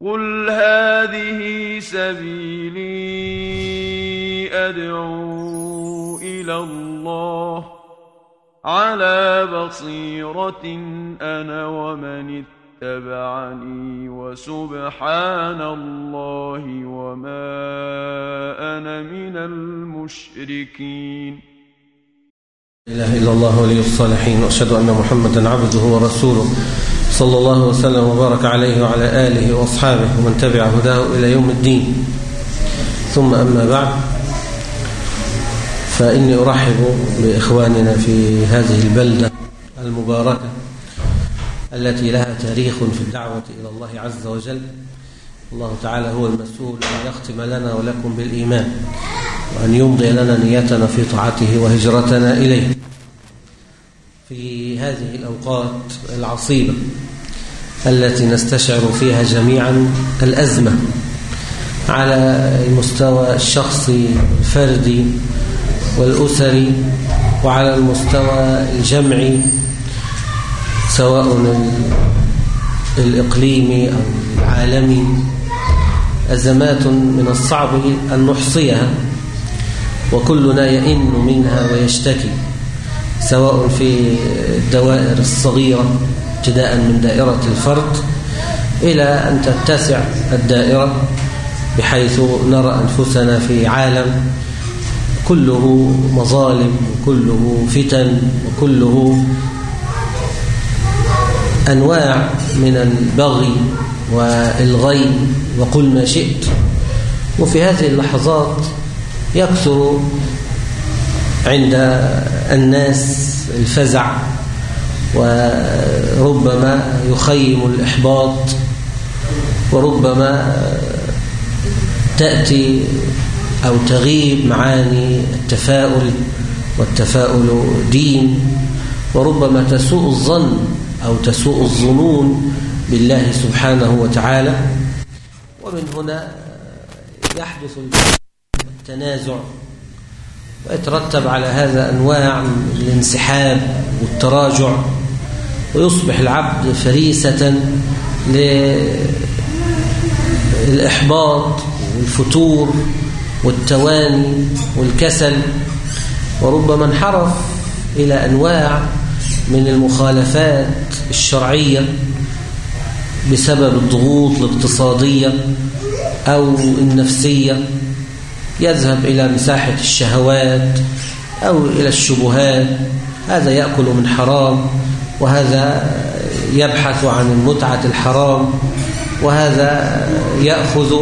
قل هذه سبيلي أدعو إلى الله على بصيرة أنا ومن اتبعني وسبحان الله وما أنا من المشركين إله إلا الله ولي الصالحين وأشهد أن محمدا عبده ورسوله. صلى الله وسلم وبارك عليه وعلى آله وأصحابه ومن تبع هداه إلى يوم الدين. ثم أما بعد فإني أرحب بإخواننا في هذه البلدة المباركة التي لها تاريخ في الدعوة إلى الله عز وجل. الله تعالى هو المسؤول أن يختم لنا ولكم بالإيمان وأن يمضي لنا نيتنا في طاعته وهجرتنا إليه. في هذه الأوقات العصيبة التي نستشعر فيها جميعا الأزمة على المستوى الشخصي الفردي والأسري وعلى المستوى الجمعي سواء الإقليمي أو العالمي. أزمات من الصعب أن نحصيها وكلنا يئن منها ويشتكي سواء في الدوائر الصغيرة ابتداء من دائرة الفرد إلى أن تتسع الدائرة بحيث نرى أنفسنا في عالم كله مظالم وكله فتن وكله أنواع من البغي والغي وقل ما شئت. وفي هذه اللحظات يكثر عند الناس الفزع وربما يخيم الإحباط وربما تأتي أو تغيب معاني التفاؤل والتفاؤل دين وربما تسوء الظن أو تسوء الظنون بالله سبحانه وتعالى. ومن هنا يحدث التنازع ويترتب على هذا أنواع الانسحاب والتراجع. ويصبح العبد فريسة للإحباط والفتور والتواني والكسل. وربما انحرف إلى أنواع من المخالفات الشرعية بسبب الضغوط الاقتصادية أو النفسية. يذهب إلى مساحة الشهوات أو إلى الشبهات. هذا يأكل من حرام. وهذا يبحث عن المتعة الحرام وهذا يأخذ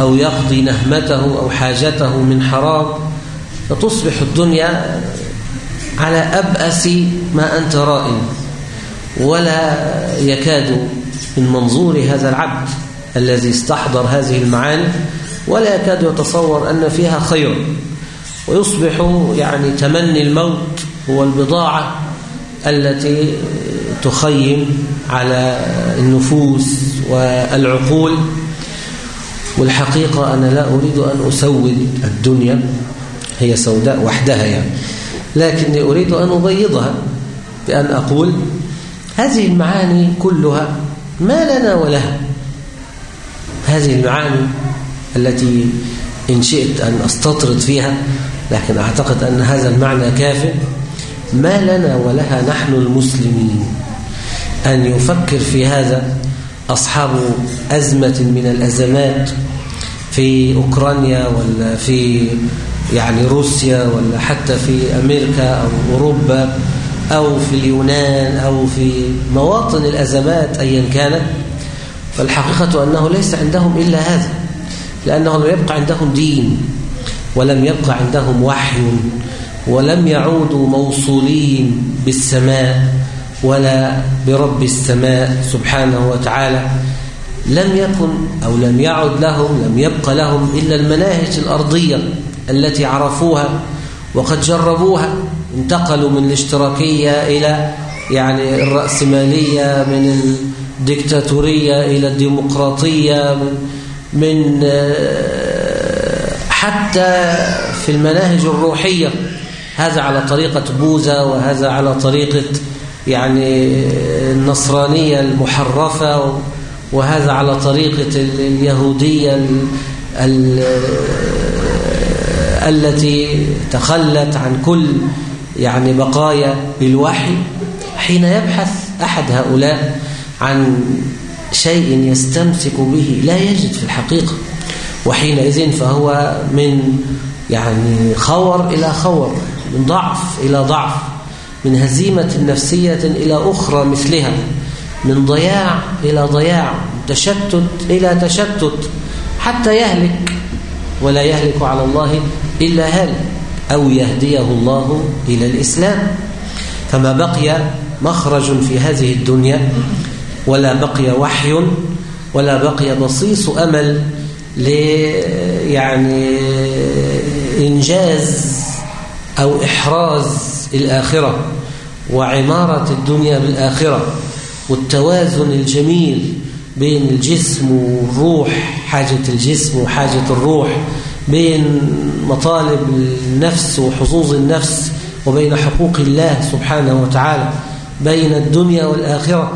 أو يقضي نهمته أو حاجته من حرام. فتصبح الدنيا على أبأس ما أنت رائن ولا يكاد من منظور هذا العبد الذي استحضر هذه المعاني ولا يكاد يتصور أن فيها خير. ويصبح يعني تمني الموت هو البضاعة التي تخيم على النفوس والعقول. والحقيقة أنا لا أريد أن أسود الدنيا هي سوداء وحدها يعني. لكني أريد أن أبيضها بأن أقول هذه المعاني كلها ما لنا ولها. هذه المعاني التي إن شئت أن أستطرد فيها لكن أعتقد أن هذا المعنى كاف. ما لنا ولها نحن المسلمين. أن يفكر في هذا أصحاب أزمة من الأزمات في أوكرانيا ولا في يعني روسيا ولا حتى في أمريكا أو أوروبا أو في اليونان أو في مواطن الأزمات أيا كانت. فالحقيقة أنه ليس عندهم إلا هذا لأنه لم يبقى عندهم دين ولم يبقى عندهم وحي ولم يعودوا موصولين بالسماء ولا برب السماء سبحانه وتعالى. لم يكن أو لم يعد لهم لم يبقى لهم إلا المناهج الأرضية التي عرفوها وقد جربوها انتقلوا من الاشتراكية إلى يعني الرأسمالية من الدكتاتورية إلى الديمقراطية من, من حتى في المناهج الروحية. هذا على طريقة بوذا وهذا على طريقة يعني النصرانية المحرفة وهذا على طريقة اليهودية ال ال التي تخلت عن كل يعني بقايا الوحي حين يبحث أحد هؤلاء عن شيء يستمسك به لا يجد في الحقيقة. وحينئذ فهو من يعني خور إلى خور. من ضعف إلى ضعف من هزيمة نفسية إلى أخرى مثلها من ضياع إلى ضياع تشتت إلى تشتت حتى يهلك ولا يهلك على الله إلا هالك أو يهديه الله إلى الإسلام. فما بقي مخرج في هذه الدنيا ولا بقي وحي ولا بقي بصيص أمل يعني إنجاز أو إحراز الآخرة وعمارة الدنيا بالآخرة والتوازن الجميل بين الجسم والروح حاجة الجسم وحاجة الروح بين مطالب النفس وحظوظ النفس وبين حقوق الله سبحانه وتعالى بين الدنيا والآخرة.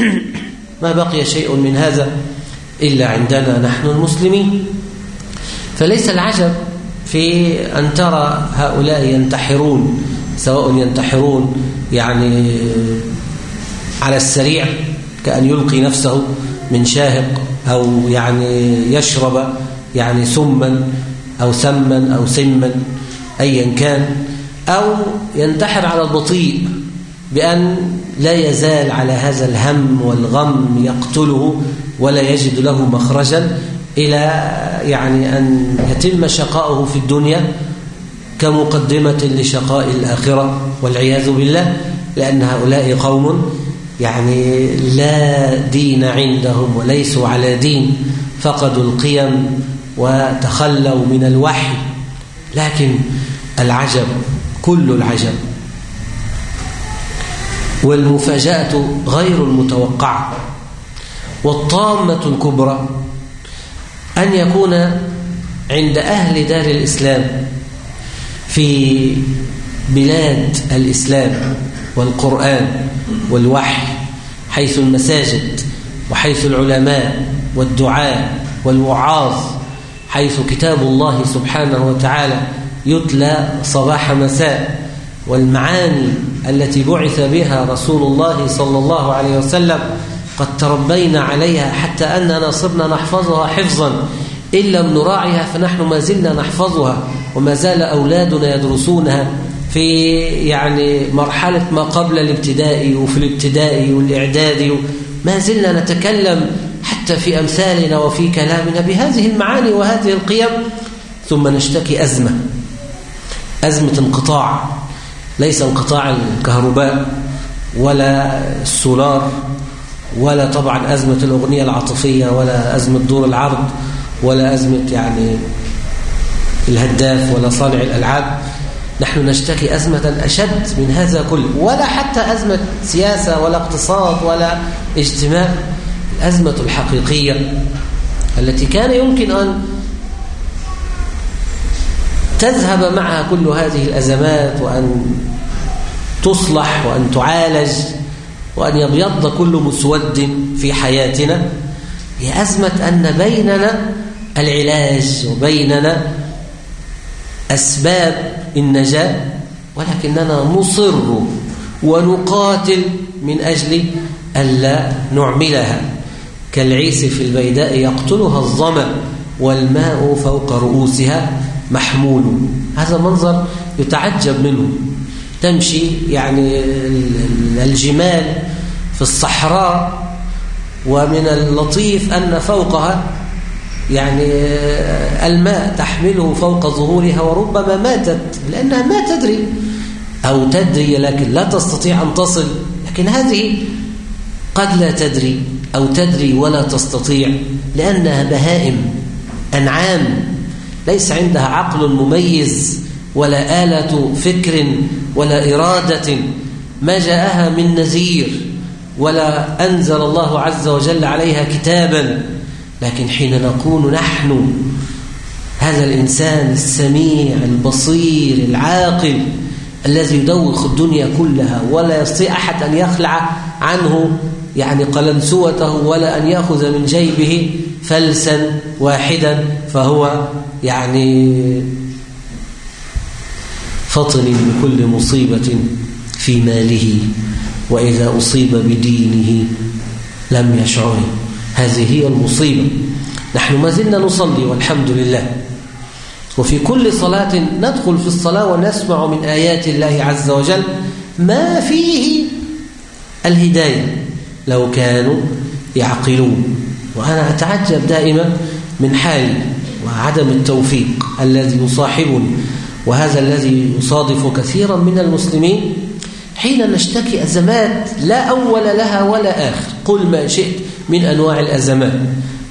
ما بقي شيء من هذا إلا عندنا نحن المسلمين. فليس العجب في أن ترى هؤلاء ينتحرون سواء ينتحرون يعني على السريع كأن يلقي نفسه من شاهق أو يعني يشرب يعني سما أو سما أو سما أيا كان أو ينتحر على البطيء بأن لا يزال على هذا الهم والغم يقتله ولا يجد له مخرجا. إلى يعني أن يتم شقاؤه في الدنيا كمقدمة لشقاء الآخرة والعياذ بالله لأن هؤلاء قوم يعني لا دين عندهم وليسوا على دين فقدوا القيم وتخلوا من الوحي. لكن العجب كل العجب. والمفاجأة غير المتوقعة. والطامة الكبرى أن يكون عند أهل دار الإسلام في بلاد الإسلام والقرآن والوحي حيث المساجد وحيث العلماء والدعاء والوعاظ حيث كتاب الله سبحانه وتعالى يتلى صباح مساء والمعاني التي بعث بها رسول الله صلى الله عليه وسلم قد تربينا عليها حتى أننا صرنا نحفظها حفظا. إن لم نراعيها فنحن ما زلنا نحفظها وما زال أولادنا يدرسونها في يعني مرحلة ما قبل الابتدائي وفي الابتدائي والإعدادي. ما زلنا نتكلم حتى في أمثالنا وفي كلامنا بهذه المعاني وهذه القيم. ثم نشتكي أزمة أزمة انقطاع. ليس انقطاع الكهرباء ولا السولار ولا طبعا أزمة الأغنية العاطفية ولا أزمة دور العرض ولا أزمة يعني الهداف ولا صانع الألعاب. نحن نشتكي أزمة أشد من هذا كله ولا حتى أزمة سياسة ولا اقتصاد ولا اجتماع. الأزمة الحقيقية التي كان يمكن أن تذهب معها كل هذه الأزمات وأن تصلح وأن تعالج وأن يبيض كل مسود في حياتنا هي أزمة أن بيننا العلاج وبيننا أسباب النجاة ولكننا نصر ونقاتل من أجل ألا نعملها. كالعيس في البيداء يقتلها الظمأ والماء فوق رؤوسها محمول. هذا منظر يتعجب منه. تمشي يعني الجمال في الصحراء ومن اللطيف أن فوقها يعني الماء تحمله فوق ظهورها وربما ماتت لأنها ما تدري أو تدري لكن لا تستطيع أن تصل. لكن هذه قد لا تدري أو تدري ولا تستطيع لأنها بهائم أنعام ليس عندها عقل مميز ولا آلة فكر ولا إرادة. ما جاءها من نذير. ولا أنزل الله عز وجل عليها كتابا. لكن حين نكون نحن هذا الإنسان السميع البصير العاقل الذي يدوخ الدنيا كلها ولا يستطيع أحد أن يخلع عنه يعني قلنسوته ولا أن يأخذ من جيبه فلسا واحدا فهو يعني فطن بكل مصيبة في ماله. وإذا أصيب بدينه لم يشعر. هذه هي المصيبة. نحن ما زلنا نصلي والحمد لله. وفي كل صلاة ندخل في الصلاة ونسمع من آيات الله عز وجل ما فيه الهداية. لو كانوا يعقلون. وأنا أتعجب دائما من حالي وعدم التوفيق الذي يصاحبني وهذا الذي يصادف كثيرا من المسلمين حين نشتكي أزمات لا أول لها ولا آخر. قل ما شئت من أنواع الأزمات.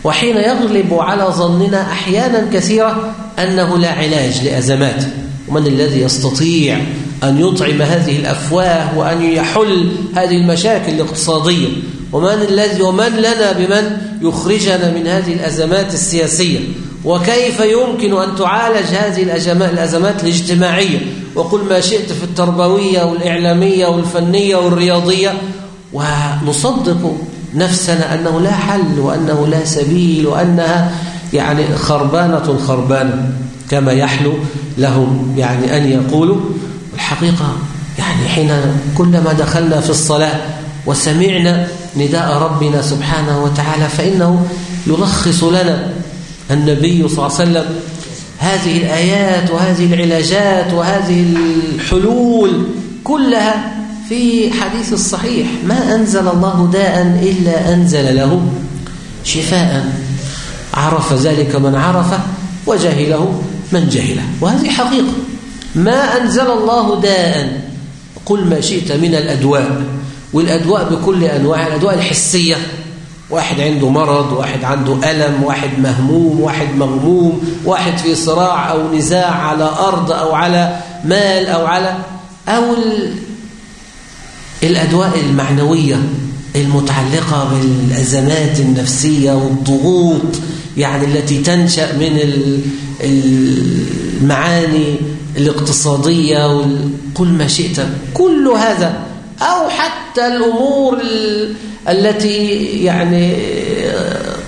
وحين يغلب على ظننا أحيانا كثيرة أنه لا علاج لأزمات. ومن الذي يستطيع أن يطعم هذه الأفواه وأن يحل هذه المشاكل الاقتصادية؟ ومن الذي ومن لنا بمن يخرجنا من هذه الأزمات السياسية؟ وكيف يمكن أن تعالج هذه الأزمات الاجتماعية؟ وقل ما شئت في التربوية والإعلامية والفنية والرياضية ونصدق نفسنا أنه لا حل وأنه لا سبيل وأنها يعني خربانة خربانة كما يحلو لهم يعني أن يقولوا. الحقيقة يعني حين كلما دخلنا في الصلاة وسمعنا نداء ربنا سبحانه وتعالى فإنه يلخص لنا النبي صلى الله عليه وسلم هذه الآيات وهذه العلاجات وهذه الحلول كلها في حديث الصحيح ما أنزل الله داء إلا أنزل له شفاء عرف ذلك من عرفه وجهله من جهله وهذه حقيقة ما أنزل الله داء قل ما شئت من الأدواء والأدواء بكل أنواع الأدواء الحسية واحد عنده مرض واحد عنده ألم واحد مهموم واحد مغموم واحد في صراع أو نزاع على أرض أو على مال أو على أو الأدواء المعنوية المتعلقة بالأزمات النفسية والضغوط يعني التي تنشأ من المعاني الاقتصادية وكل ما شئت. كل هذا أو حتى الأمور التي يعني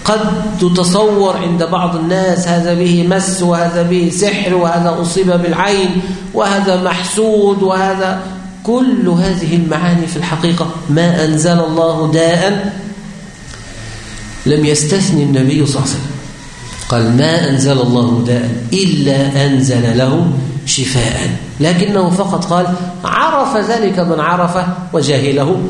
قد تتصور عند بعض الناس هذا به مس وهذا به سحر وهذا أصيب بالعين وهذا محسود وهذا كل هذه المعاني في الحقيقة. ما أنزل الله داء لم يستثني النبي صلى الله عليه وسلم. قال ما أنزل الله داء إلا أنزل له شفاء. لكنه فقط قال عرف ذلك من عرفه وجاهله.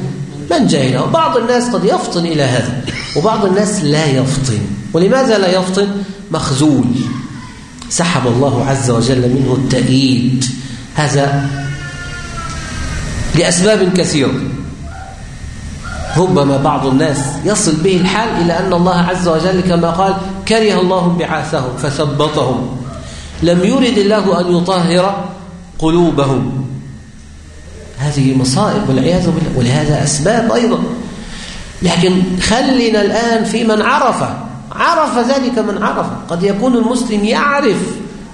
من جاهله؟ بعض الناس قد يفطن إلى هذا وبعض الناس لا يفطن. ولماذا لا يفطن؟ مخزول سحب الله عز وجل منه التأييد. هذا لأسباب كثيرة. ربما بعض الناس يصل به الحال إلى أن الله عز وجل كما قال كره الله بعاثهم فثبطهم. لم يرد الله أن يطهر قلوبهم. هذه مصائب والعياذ بالله ولهذا أسباب أيضا. لكن خلنا الآن في من عرف عرف ذلك من عرف. قد يكون المسلم يعرف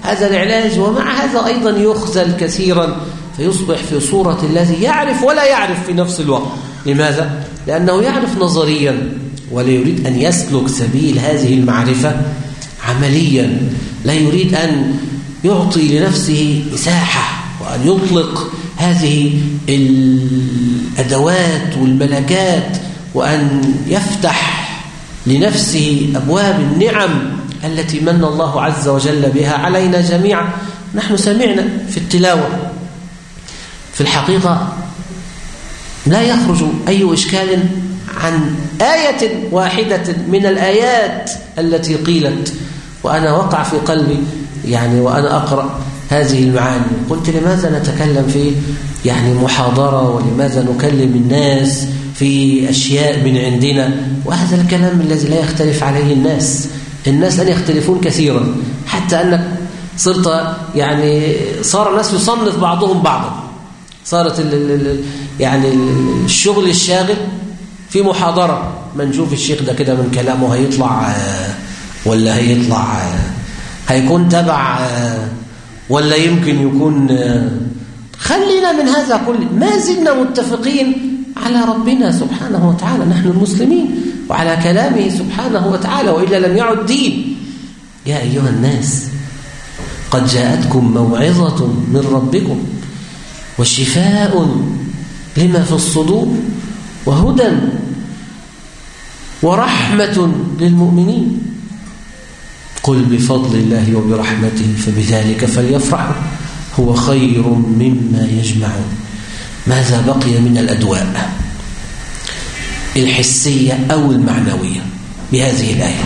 هذا العلاج ومع هذا أيضا يخزل كثيرا فيصبح في صورة الذي يعرف ولا يعرف في نفس الوقت. لماذا؟ لأنه يعرف نظريا ولا يريد أن يسلك سبيل هذه المعرفة. عمليا لا يريد أن يعطي لنفسه مساحة وأن يطلق هذه الأدوات والملكات وأن يفتح لنفسه أبواب النعم التي من الله عز وجل بها علينا جميعا. نحن سمعنا في التلاوة. في الحقيقة لا يخرج أي إشكال عن آية واحدة من الآيات التي قيلت وأنا وقع في قلبي يعني وأنا أقرأ هذه المعاني. قلت لماذا نتكلم في يعني محاضرة؟ ولماذا نكلم الناس في أشياء من عندنا؟ وهذا الكلام الذي لا يختلف عليه الناس. الناس أن يختلفون كثيرا. حتى أنك صرت يعني صار الناس يصنف بعضهم بعضا. صارت ال ال يعني الشغل الشاغل في محاضرة. ما نشوف الشيخ ده كده من كلامه هيطلع ولا هيطلع هيكون تبع ولا يمكن يكون خلينا من هذا كله ما زلنا متفقين على ربنا سبحانه وتعالى نحن المسلمين وعلى كلامه سبحانه وتعالى وإلا لم يعد دين. يا أيها الناس قد جاءتكم موعظة من ربكم وشفاء لما في الصدور وهدى ورحمة للمؤمنين. قل بفضل الله وبرحمته فبذلك فليفرحوا هو خير مما يجمعون. ماذا بقي من الأدواء؟ الحسية أو المعنوية؟ بهذه الآية.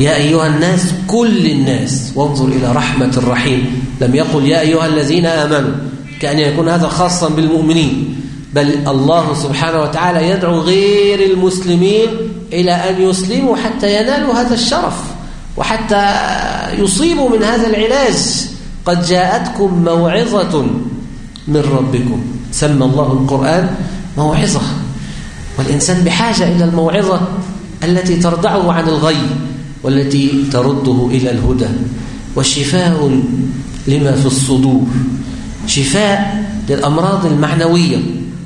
يا أيها الناس كل الناس وانظر إلى رحمة الرحيم. لم يقل يا أيها الذين آمنوا كأن يكون هذا خاصا بالمؤمنين. بل الله سبحانه وتعالى يدعو غير المسلمين إلى أن يسلموا حتى ينالوا هذا الشرف. وحتى يصيبوا من هذا العلاج قد جاءتكم موعظة من ربكم. سمى الله القرآن موعظة. والإنسان بحاجة إلى الموعظة التي تردعه عن الغي والتي ترده إلى الهدى. وشفاء لما في الصدور. شفاء للأمراض المعنوية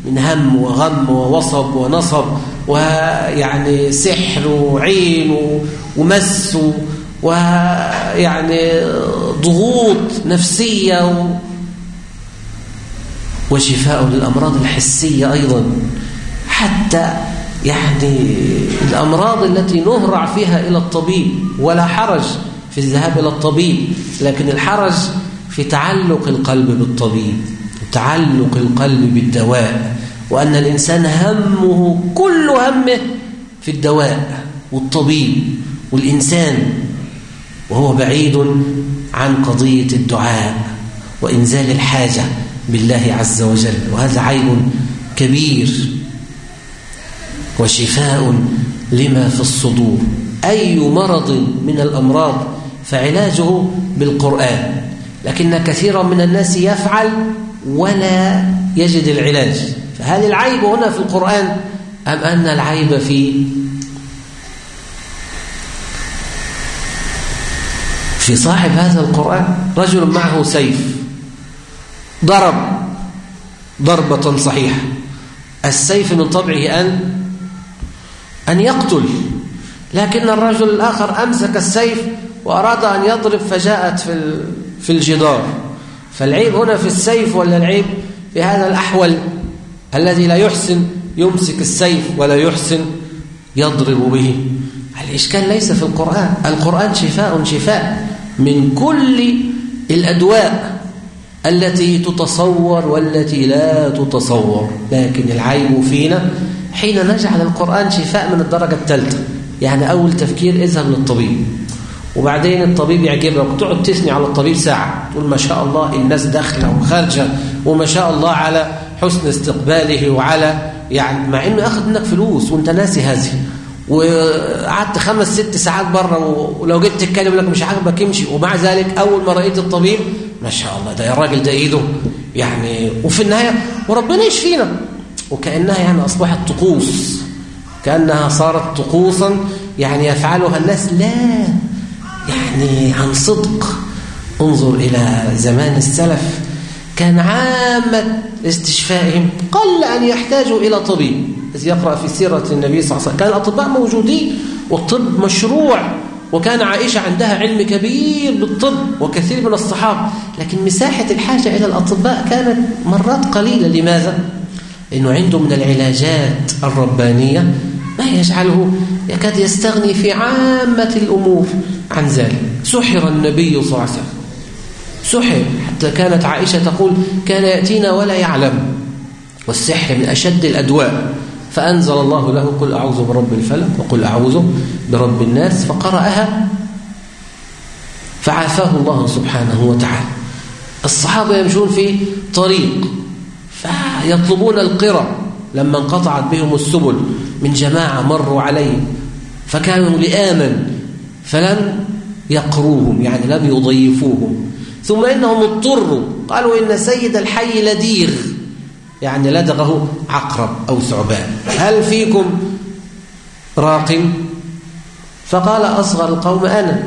من هم وغم ووصب ونصب ويعني سحر وعين ومس ويعني ضغوط نفسية وشفاء للأمراض الحسية أيضا. حتى يعني الأمراض التي نهرع فيها إلى الطبيب ولا حرج في الذهاب إلى الطبيب لكن الحرج في تعلق القلب بالطبيب تعلق القلب بالدواء وأن الإنسان همه كل همه في الدواء والطبيب والإنسان. وهو بعيد عن قضية الدعاء وإنزال الحاجة بالله عز وجل. وهذا عيب كبير وشفاء لما في الصدور. أي مرض من الأمراض فعلاجه بالقرآن لكن كثيرا من الناس يفعل ولا يجد العلاج. فهل العيب هنا في القرآن أم أن العيب في في صاحب هذا القرآن رجل معه سيف ضرب ضربة صحيحة. السيف من طبعه أن أن يقتل لكن الرجل الآخر أمسك السيف وأراد أن يضرب فجاءت في في الجدار. فالعيب هنا في السيف ولا العيب في هذا الأحول الذي لا يحسن يمسك السيف ولا يحسن يضرب به؟ الإشكال ليس في القرآن القرآن شفاء شفاء. من كل الأدواء التي تتصور والتي لا تتصور. لكن العيب فينا حين نجعل القرآن شفاء من الدرجة الثالثة. يعني أول تفكير اذهب للطبيب. وبعدين الطبيب يعجبك. وتقعد تثني على الطبيب ساعة. تقول ما شاء الله الناس داخلة وخارجة. وما شاء الله على حسن استقباله وعلى يعني مع إنه ياخد منك فلوس. وأنت ناسي هذه. وقعدت خمس ست ساعات بره ولو جيت تتكلم لك مش عاجبك امشي. ومع ذلك أول ما رأيت الطبيب ما شاء الله ده الراجل ده إيده يعني وفي النهاية وربنا يشفينا. وكأنها يعني أصبحت طقوس كأنها صارت طقوسا يعني يفعلها الناس لا يعني عن صدق. انظر إلى زمان السلف كان عامة استشفائهم قل أن يحتاجوا إلى طبيب. إذ يقرأ في سيرة النبي صلى الله عليه وسلم. كان الأطباء موجودين والطب مشروع وكان عائشة عندها علم كبير بالطب وكثير من الصحابة. لكن مساحة الحاجة إلى الأطباء كانت مرات قليلة. لماذا؟ لأنه عنده من العلاجات الربانية ما يجعله يكاد يستغني في عامة الأمور عن ذلك. سحر النبي صلى الله عليه وسلم. سحر. حتى كانت عائشة تقول كان يأتينا ولا يعلم. والسحر من أشد الأدواء. فأنزل الله له قل أعوذ برب الفلق وقل أعوذ برب الناس فقرأها فعافاه الله سبحانه وتعالى. الصحابة يمشون في طريق فيطلبون القرى لما انقطعت بهم السبل من جماعة مروا عليه فكانوا لآما فلم يقروهم يعني لم يضيفوهم. ثم إنهم اضطروا قالوا إن سيد الحي لديغ. يعني لدغه عقرب أو ثعبان. هل فيكم راق فقال أصغر القوم أنا.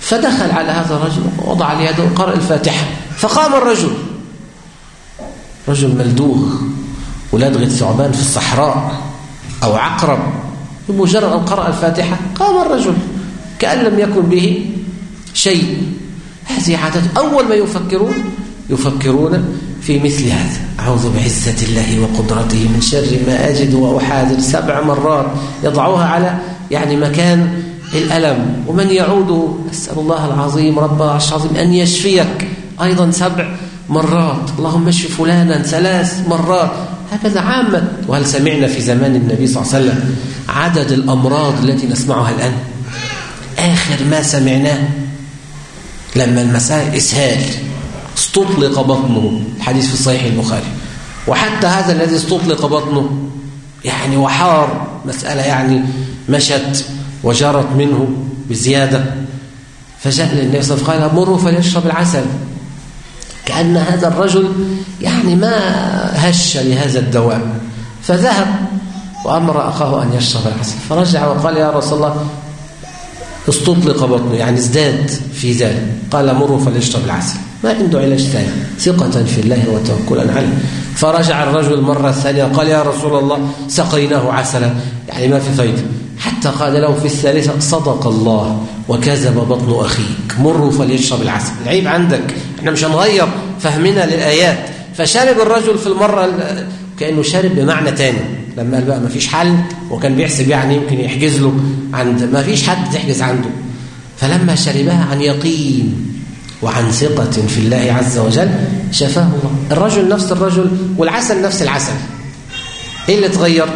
فدخل على هذا الرجل ووضع اليد وقرأ الفاتحة. فقام الرجل. رجل ملدوغ ولدغة ثعبان في الصحراء أو عقرب. بمجرد أن قرأ الفاتحة. قام الرجل. كأن لم يكن به شيء. هذه عادة أول ما يفكرون يفكرون في مثل هذا. أعوذ بعزة الله وقدرته من شر ما أجد وأحاذر سبع مرات يضعوها على يعني مكان الألم. ومن يعود أسأل الله العظيم رب العرش العظيم أن يشفيك. أيضا سبع مرات. اللهم اشف فلانا ثلاث مرات. هكذا عامة. وهل سمعنا في زمان النبي صلى الله عليه وسلم عدد الأمراض التي نسمعها الآن؟ آخر ما سمعناه لما المساء إسهال. استطلق بطنه. الحديث في صحيح البخاري. وحتى هذا الذي استطلق بطنه يعني وحار. مسألة يعني مشت وجرت منه بزيادة. فجاء للنبي صلى الله عليه وسلم قال مره فليشرب العسل. كأن هذا الرجل يعني ما هش لهذا الدواء. فذهب وأمر أخاه أن يشرب العسل. فرجع وقال يا رسول الله استطلق بطنه يعني ازداد في ذلك. قال مره فليشرب العسل. ما عنده علاج ثاني ثقة في الله وتوكلا عليه. فرجع الرجل مرة ثانية قال يا رسول الله سقيناه عسلا. يعني ما في فايدة. حتى قال له في الثالثة صدق الله وكذب بطن أخيك. مروا فليشرب العسل. العيب عندك. إحنا مش هنغير فهمنا للآيات. فشرب الرجل في المرة كأنه شارب بمعنى تاني. لما قال بقى ما فيش حل وكان بيحسب يعني يمكن يحجز له عند ما فيش حد تحجز عنده. فلما شربها عن يقين وعن ثقة في الله عز وجل شفاه الله الرجل نفس الرجل والعسل نفس العسل. إيه اللي تغير؟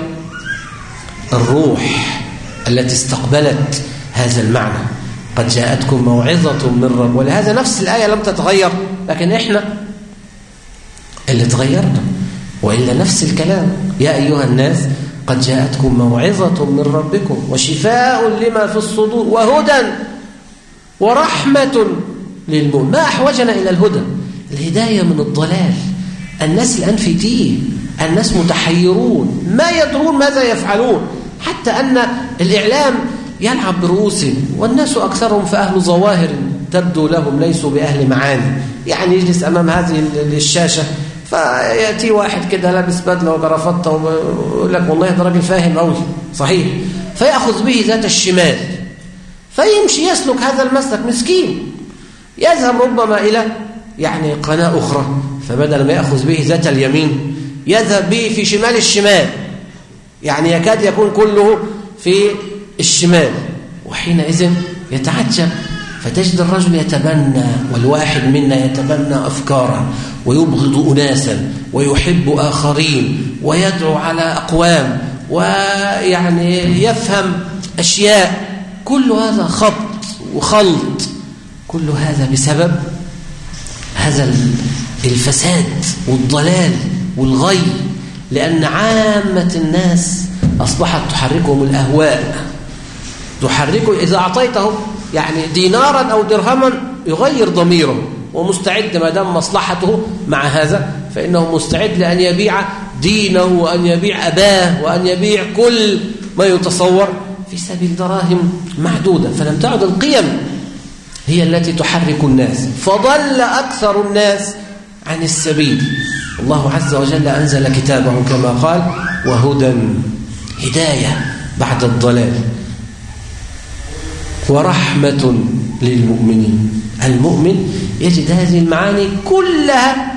الروح التي استقبلت هذا المعنى. قد جاءتكم موعظة من رب ولهذا نفس الآية لم تتغير لكن إحنا اللي تغيرنا وإلا نفس الكلام. يا أيها الناس قد جاءتكم موعظة من ربكم وشفاء لما في الصدور وهدى ورحمة للمؤمن ما أحوجنا إلى الهدى؟ الهداية من الضلال. الناس الآن في تيه الناس متحيرون ما يدرون ماذا يفعلون. حتى أن الإعلام يلعب برؤوسهم والناس أكثرهم فأهل ظواهر تبدو لهم ليسوا بأهل معاني. يعني يجلس أمام هذه الشاشة فيأتي واحد كده لابس بدلة وجرافطة ويقول لك والله ده راجل فاهم قوي صحيح. فيأخذ به ذات الشمال. فيمشي يسلك هذا المسلك مسكين. يذهب ربما إلى يعني قناة أخرى. فبدل ما يأخذ به ذات اليمين يذهب به في شمال الشمال. يعني يكاد يكون كله في الشمال. وحينئذ يتعجب. فتجد الرجل يتبنى والواحد منا يتبنى أفكارا ويبغض أناسا ويحب آخرين ويدعو على أقوام ويعني يفهم أشياء كل هذا خط وخلط كل هذا بسبب هذا الفساد والضلال والغي لأن عامة الناس أصبحت تحركهم الأهواء تحركه إذا أعطيته يعني دينارا أو درهما يغير ضميره ومستعد ما دام مصلحته مع هذا فإنه مستعد لأن يبيع دينه وأن يبيع أباه وأن يبيع كل ما يتصور في سبيل دراهم معدودة. فلم تعد القيم هي التي تحرك الناس فضل أكثر الناس عن السبيل. الله عز وجل أنزل كتابه كما قال وهدى هداية بعد الضلال. ورحمة للمؤمنين. المؤمن يجد هذه المعاني كلها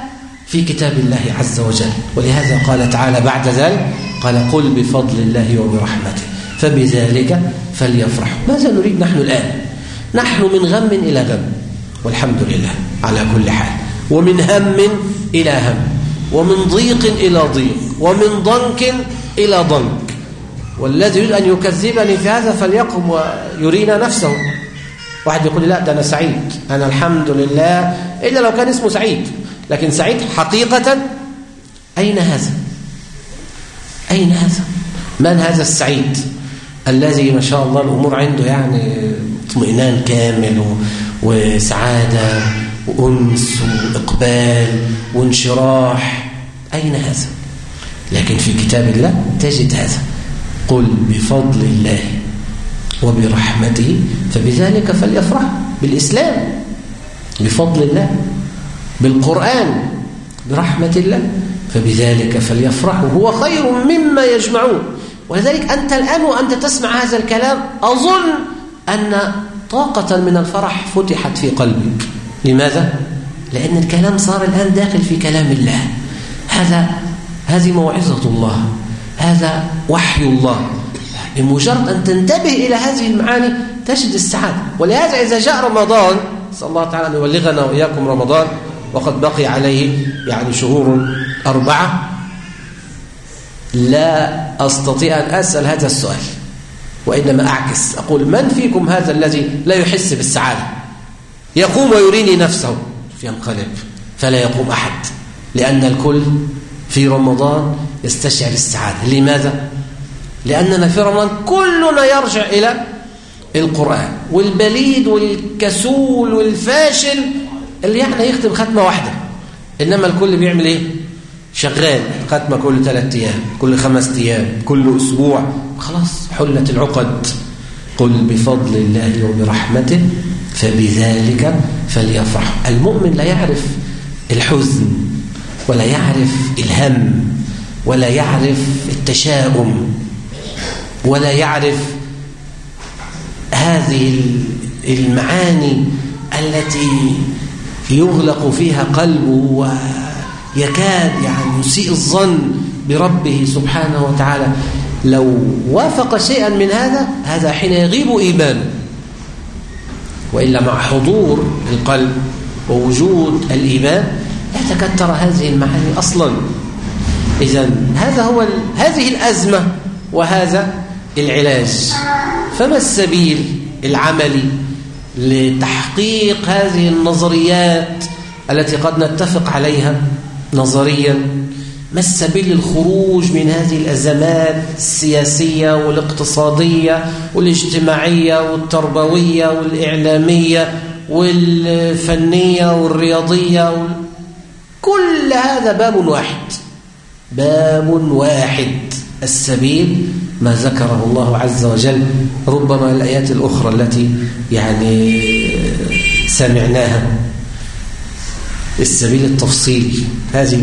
في كتاب الله عز وجل. ولهذا قال تعالى بعد ذلك قال قل بفضل الله وبرحمته فبذلك فليفرحوا. ماذا نريد نحن الآن؟ نحن من غم إلى غم والحمد لله على كل حال. ومن هم إلى هم ومن ضيق إلى ضيق ومن ضنك إلى ضنك. والذي يريد أن يكذبني في هذا فليقم ويرينا نفسه. واحد يقول لي لا ده أنا سعيد. أنا الحمد لله. إلا لو كان اسمه سعيد. لكن سعيد حقيقة؟ أين هذا؟ أين هذا؟ من هذا السعيد؟ الذي ما شاء الله الأمور عنده يعني اطمئنان كامل وسعادة وأنس وإقبال وانشراح. أين هذا؟ لكن في كتاب الله تجد هذا. قل بفضل الله وبرحمته فبذلك فليفرح بالإسلام بفضل الله بالقرآن برحمة الله فبذلك فليفرحوا هو خير مما يجمعون. ولذلك أنت الآن وأنت تسمع هذا الكلام أظن أن طاقة من الفرح فتحت في قلبك. لماذا؟ لأن الكلام صار الآن داخل في كلام الله. هذا هذه موعظة الله. هذا وحي الله. بمجرد أن تنتبه إلى هذه المعاني تجد السعادة. ولهذا إذا جاء رمضان نسأل الله تعالى أن يبلغنا وإياكم رمضان وقد بقي عليه يعني شهور أربعة. لا أستطيع أن أسأل هذا السؤال وإنما أعكس. أقول من فيكم هذا الذي لا يحس بالسعادة؟ يقوم ويريني نفسه ينقلب فلا يقوم أحد لأن الكل في رمضان يستشعر السعادة. لماذا؟ لأننا في رمضان كلنا يرجع إلى القرآن والبليد والكسول والفاشل اللي يعني يختم ختمة واحدة. إنما الكل بيعمل إيه؟ شغال. ختمة كل ثلاثة أيام كل خمس أيام كل أسبوع. خلاص حلت العقد. قل بفضل الله وبرحمته فبذلك فليفرح. المؤمن لا يعرف الحزن ولا يعرف الهم. ولا يعرف التشاؤم ولا يعرف هذه المعاني التي يغلق فيها قلبه ويكاد يعني يسيء الظن بربه سبحانه وتعالى. لو وافق شيئا من هذا هذا حين يغيب إيمانه وإلا مع حضور القلب ووجود الإيمان لا تكاد ترى هذه المعاني أصلا. إذا هذا هو هذه الأزمة وهذا العلاج. فما السبيل العملي لتحقيق هذه النظريات التي قد نتفق عليها نظريا؟ ما السبيل للخروج من هذه الأزمات السياسية والاقتصادية والاجتماعية والتربوية والإعلامية والفنية والرياضية وال... كل هذا باب واحد. باب واحد. السبيل ما ذكره الله عز وجل ربما الآيات الأخرى التي يعني سمعناها. السبيل التفصيلي هذه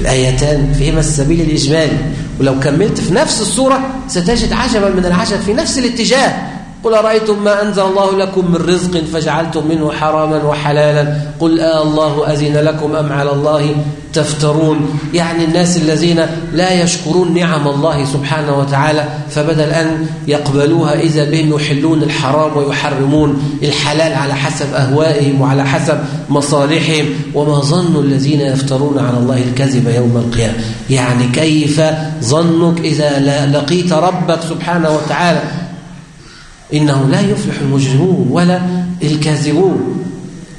الآيتان فيهما السبيل الإجمالي. ولو كملت في نفس السورة ستجد عجبا من العجب في نفس الاتجاه. قل أرأيتم ما أنزل الله لكم من رزق فجعلتم منه حراما وحلالا قل آه الله أذن لكم أم على الله تفترون يعني الناس الذين لا يشكرون نعم الله سبحانه وتعالى فبدل أن يقبلوها إذا بهم يحلون الحرام ويحرمون الحلال على حسب أهوائهم وعلى حسب مصالحهم وما ظن الذين يفترون على الله الكذب يوم القيامة يعني كيف ظنك إذا لقيت ربك سبحانه وتعالى إنه لا يفلح المجرمون ولا الكاذبون.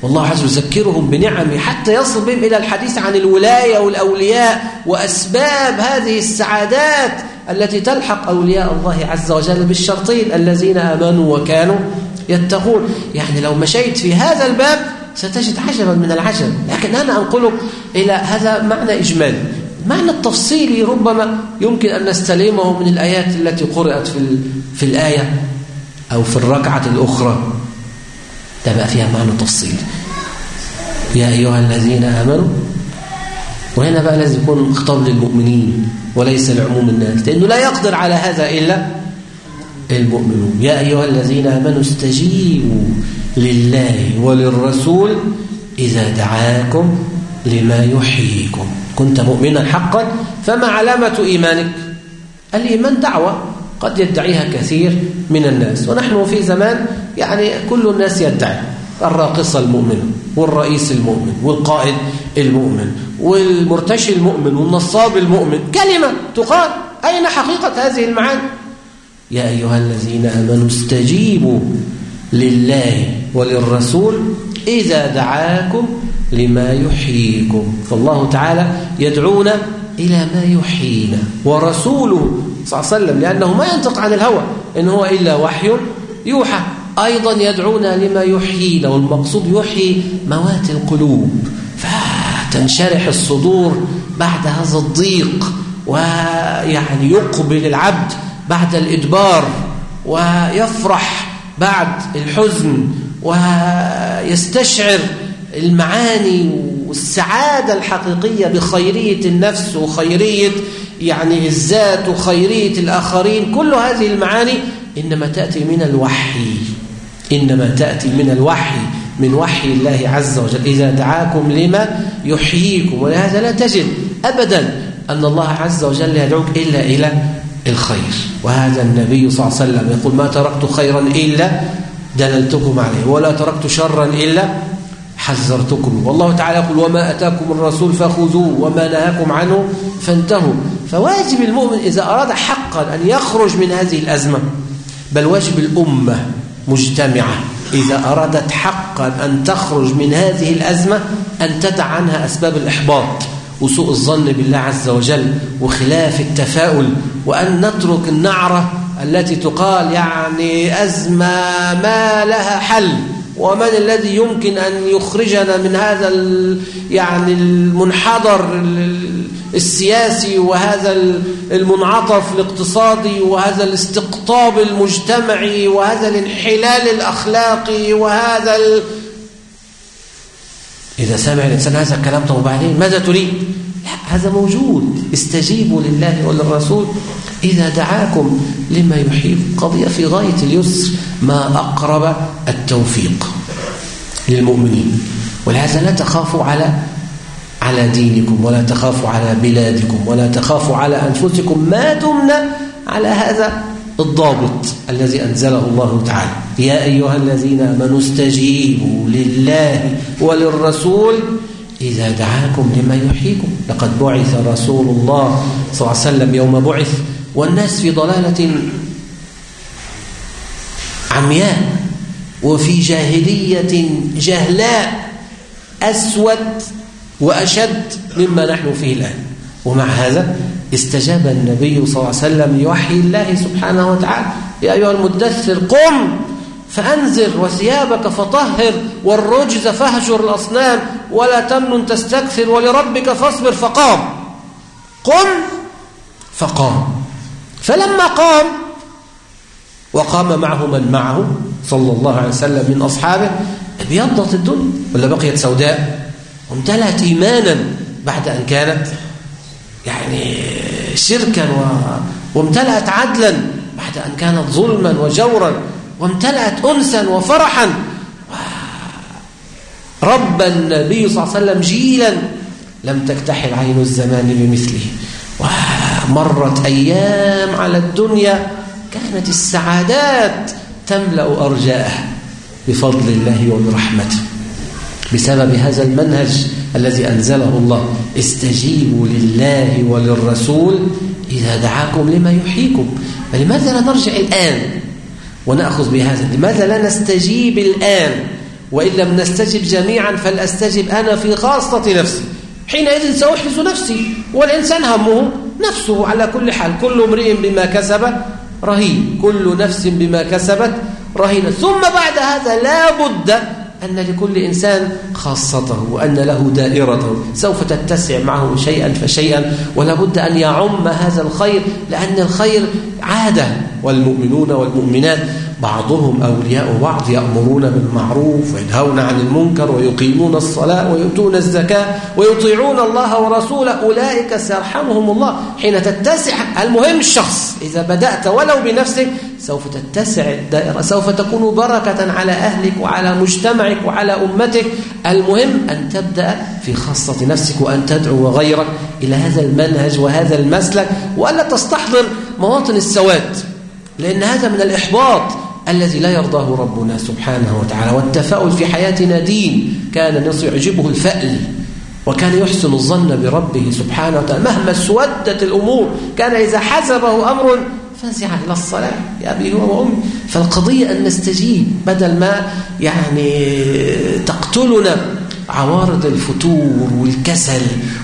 والله عز وجل يذكرهم بنعمه حتى يصل بهم إلى الحديث عن الولاية والأولياء وأسباب هذه السعادات التي تلحق أولياء الله عز وجل بالشرطين الذين آمنوا وكانوا يتقون. يعني لو مشيت في هذا الباب ستجد عجبا من العجب. لكن أنا أنقلك إلى هذا معنى إجمالي. المعنى التفصيلي ربما يمكن أن نستلمه من الآيات التي قرأت في, في الآية. أو في الركعة الأخرى. ده بقى فيها معنى تفصيل. يا أيها الذين آمنوا وهنا بقى لازم يكون خطاب للمؤمنين وليس لعموم الناس لأنه لا يقدر على هذا إلا المؤمنون. يا أيها الذين آمنوا استجيبوا لله وللرسول إذا دعاكم لما يحييكم. كنت مؤمنا حقا فما علامة إيمانك؟ الإيمان دعوة. قد يدعيها كثير من الناس. ونحن في زمان يعني كل الناس يدعي الراقصة المؤمنة والرئيس المؤمن والقائد المؤمن والمرتشي المؤمن والنصاب المؤمن. كلمة تقال. أين حقيقة هذه المعاني؟ يا أيها الذين آمنوا استجيبوا لله وللرسول إذا دعاكم لما يحييكم. فالله تعالى يدعونا إلى ما يحيينا. ورسوله صلى الله عليه وسلم لأنه ما ينطق عن الهوى إن هو إلا وحي يوحى. أيضا يدعونا لما يحيينا والمقصود يحيي موات القلوب. فتنشرح الصدور بعد هذا الضيق ويعني يقبل العبد بعد الإدبار ويفرح بعد الحزن ويستشعر المعاني والسعادة الحقيقية بخيرية النفس وخيرية يعني الذات وخيرية الآخرين كل هذه المعاني إنما تأتي من الوحي إنما تأتي من الوحي من وحي الله عز وجل. إذا دعاكم لما يحييكم ولهذا لا تجد أبدا أن الله عز وجل يدعوك إلا إلى الخير. وهذا النبي صلى الله عليه وسلم يقول ما تركت خيرا إلا دللتكم عليه ولا تركت شرا إلا حذرتكم. والله تعالى يقول وما أتاكم الرسول فخذوه وما نهاكم عنه فانتهوا. فواجب المؤمن إذا أراد حقا أن يخرج من هذه الأزمة. بل واجب الأمة مجتمعة إذا أرادت حقا أن تخرج من هذه الأزمة أن تدع عنها أسباب الإحباط وسوء الظن بالله عز وجل وخلاف التفاؤل وأن نترك النعرة التي تقال يعني أزمة ما لها حل. ومن الذي يمكن أن يخرجنا من هذا يعني المنحدر السياسي وهذا المنعطف الاقتصادي وهذا الاستقطاب المجتمعي وهذا الانحلال الأخلاقي وهذا ال... إذا سمع الإنسان هذا الكلام طب وبعدين ماذا تريد؟ لا هذا موجود. استجيبوا لله وللرسول. إذا دعاكم لما يحييكم قضية في غاية اليسر ما أقرب التوفيق للمؤمنين. ولهذا لا تخافوا على على دينكم ولا تخافوا على بلادكم ولا تخافوا على أنفسكم. ما دمنا على هذا الضابط الذي أنزله الله تعالى. يا أيها الذين آمنوا استجيبوا لله وللرسول. إذا دعاكم لما يحييكم. لقد بعث رسول الله صلى الله عليه وسلم يوم بعث والناس في ضلالة عمياء وفي جاهلية جهلاء أسود وأشد مما نحن فيه الآن. ومع هذا استجاب النبي صلى الله عليه وسلم لوحي الله سبحانه وتعالى يا أيها المدثر قم! فأنذر وثيابك فطهر والرجز فاهجر الأصنام ولا تمنن تستكثر ولربك فاصبر فقام. قم فقام. فلما قام وقام معه من معه صلى الله عليه وسلم من أصحابه أبيضت الدنيا ولا بقيت سوداء؟ وامتلأت إيمانا بعد أن كانت يعني شركا و... وامتلأت عدلا بعد أن كانت ظلما وجورا وامتلأت أنسا وفرحا. رب النبي صلى الله عليه وسلم جيلا لم تكتحل عين الزمان بمثله. ومرت أيام على الدنيا كانت السعادات تملأ أرجاءها بفضل الله وبرحمته. بسبب هذا المنهج الذي أنزله الله استجيبوا لله وللرسول إذا دعاكم لما يحييكم. فلماذا لا نرجع الآن ونأخذ بهذا. لماذا لا نستجيب الآن؟ وإن لم نستجب جميعا فلأستجب أنا في خاصة نفسي. حينئذ سأحرز نفسي والإنسان همه نفسه على كل حال. كل امرئ بما كسب رهين. كل نفس بما كسبت رهينة ثم بعد هذا لا بد أن لكل إنسان خاصته وأن له دائرته. سوف تتسع معه شيئا فشيئا ولا بد أن يعم هذا الخير لأن الخير عادة. والمؤمنون والمؤمنات بعضهم أولياء بعض يأمرون بالمعروف وينهون عن المنكر ويقيمون الصلاة ويؤتون الزكاة ويطيعون الله ورسوله. أولئك سيرحمهم الله حين تتسع. المهم الشخص إذا بدأت ولو بنفسك سوف تتسع الدائرة سوف تكون بركة على أهلك وعلى مجتمعك وعلى أمتك. المهم أن تبدأ في خاصة نفسك وأن تدعو غيرك إلى هذا المنهج وهذا المسلك وألا تستحضر مواطن السواد. لأن هذا من الإحباط الذي لا يرضاه ربنا سبحانه وتعالى. والتفاؤل في حياتنا دين. كان الناس يعجبه الفأل. وكان يحسن الظن بربه سبحانه وتعالى. مهما اسودت الأمور كان إذا حزبه أمر فزع إلى الصلاة. يا أبي وأمي. فالقضية أن نستجيب بدل ما يعني تقتلنا عوارض الفتور والكسل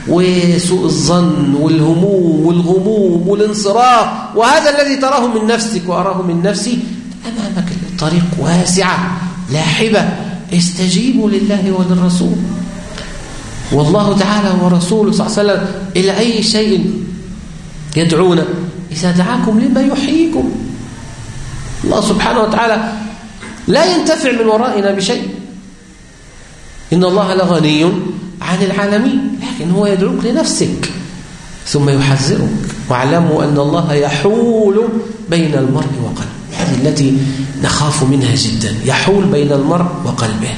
وسوء الظن والهموم والغموم والانصراف. وهذا الذي تراه من نفسك وأراه من نفسي أمامك الطريق واسعة لاحبة استجيبوا لله وللرسول. والله تعالى ورسوله صلى الله عليه وسلم إلى أي شيء يدعونا؟ إذا دعاكم لما يحييكم. الله سبحانه وتعالى لا ينتفع من ورائنا بشيء. إن الله لغني عن العالمين لكن هو يدعوك لنفسك. ثم يحذرك. واعلموا أن الله يحول بين المرء وقلبه. هذه التي نخاف منها جدا. يحول بين المرء وقلبه.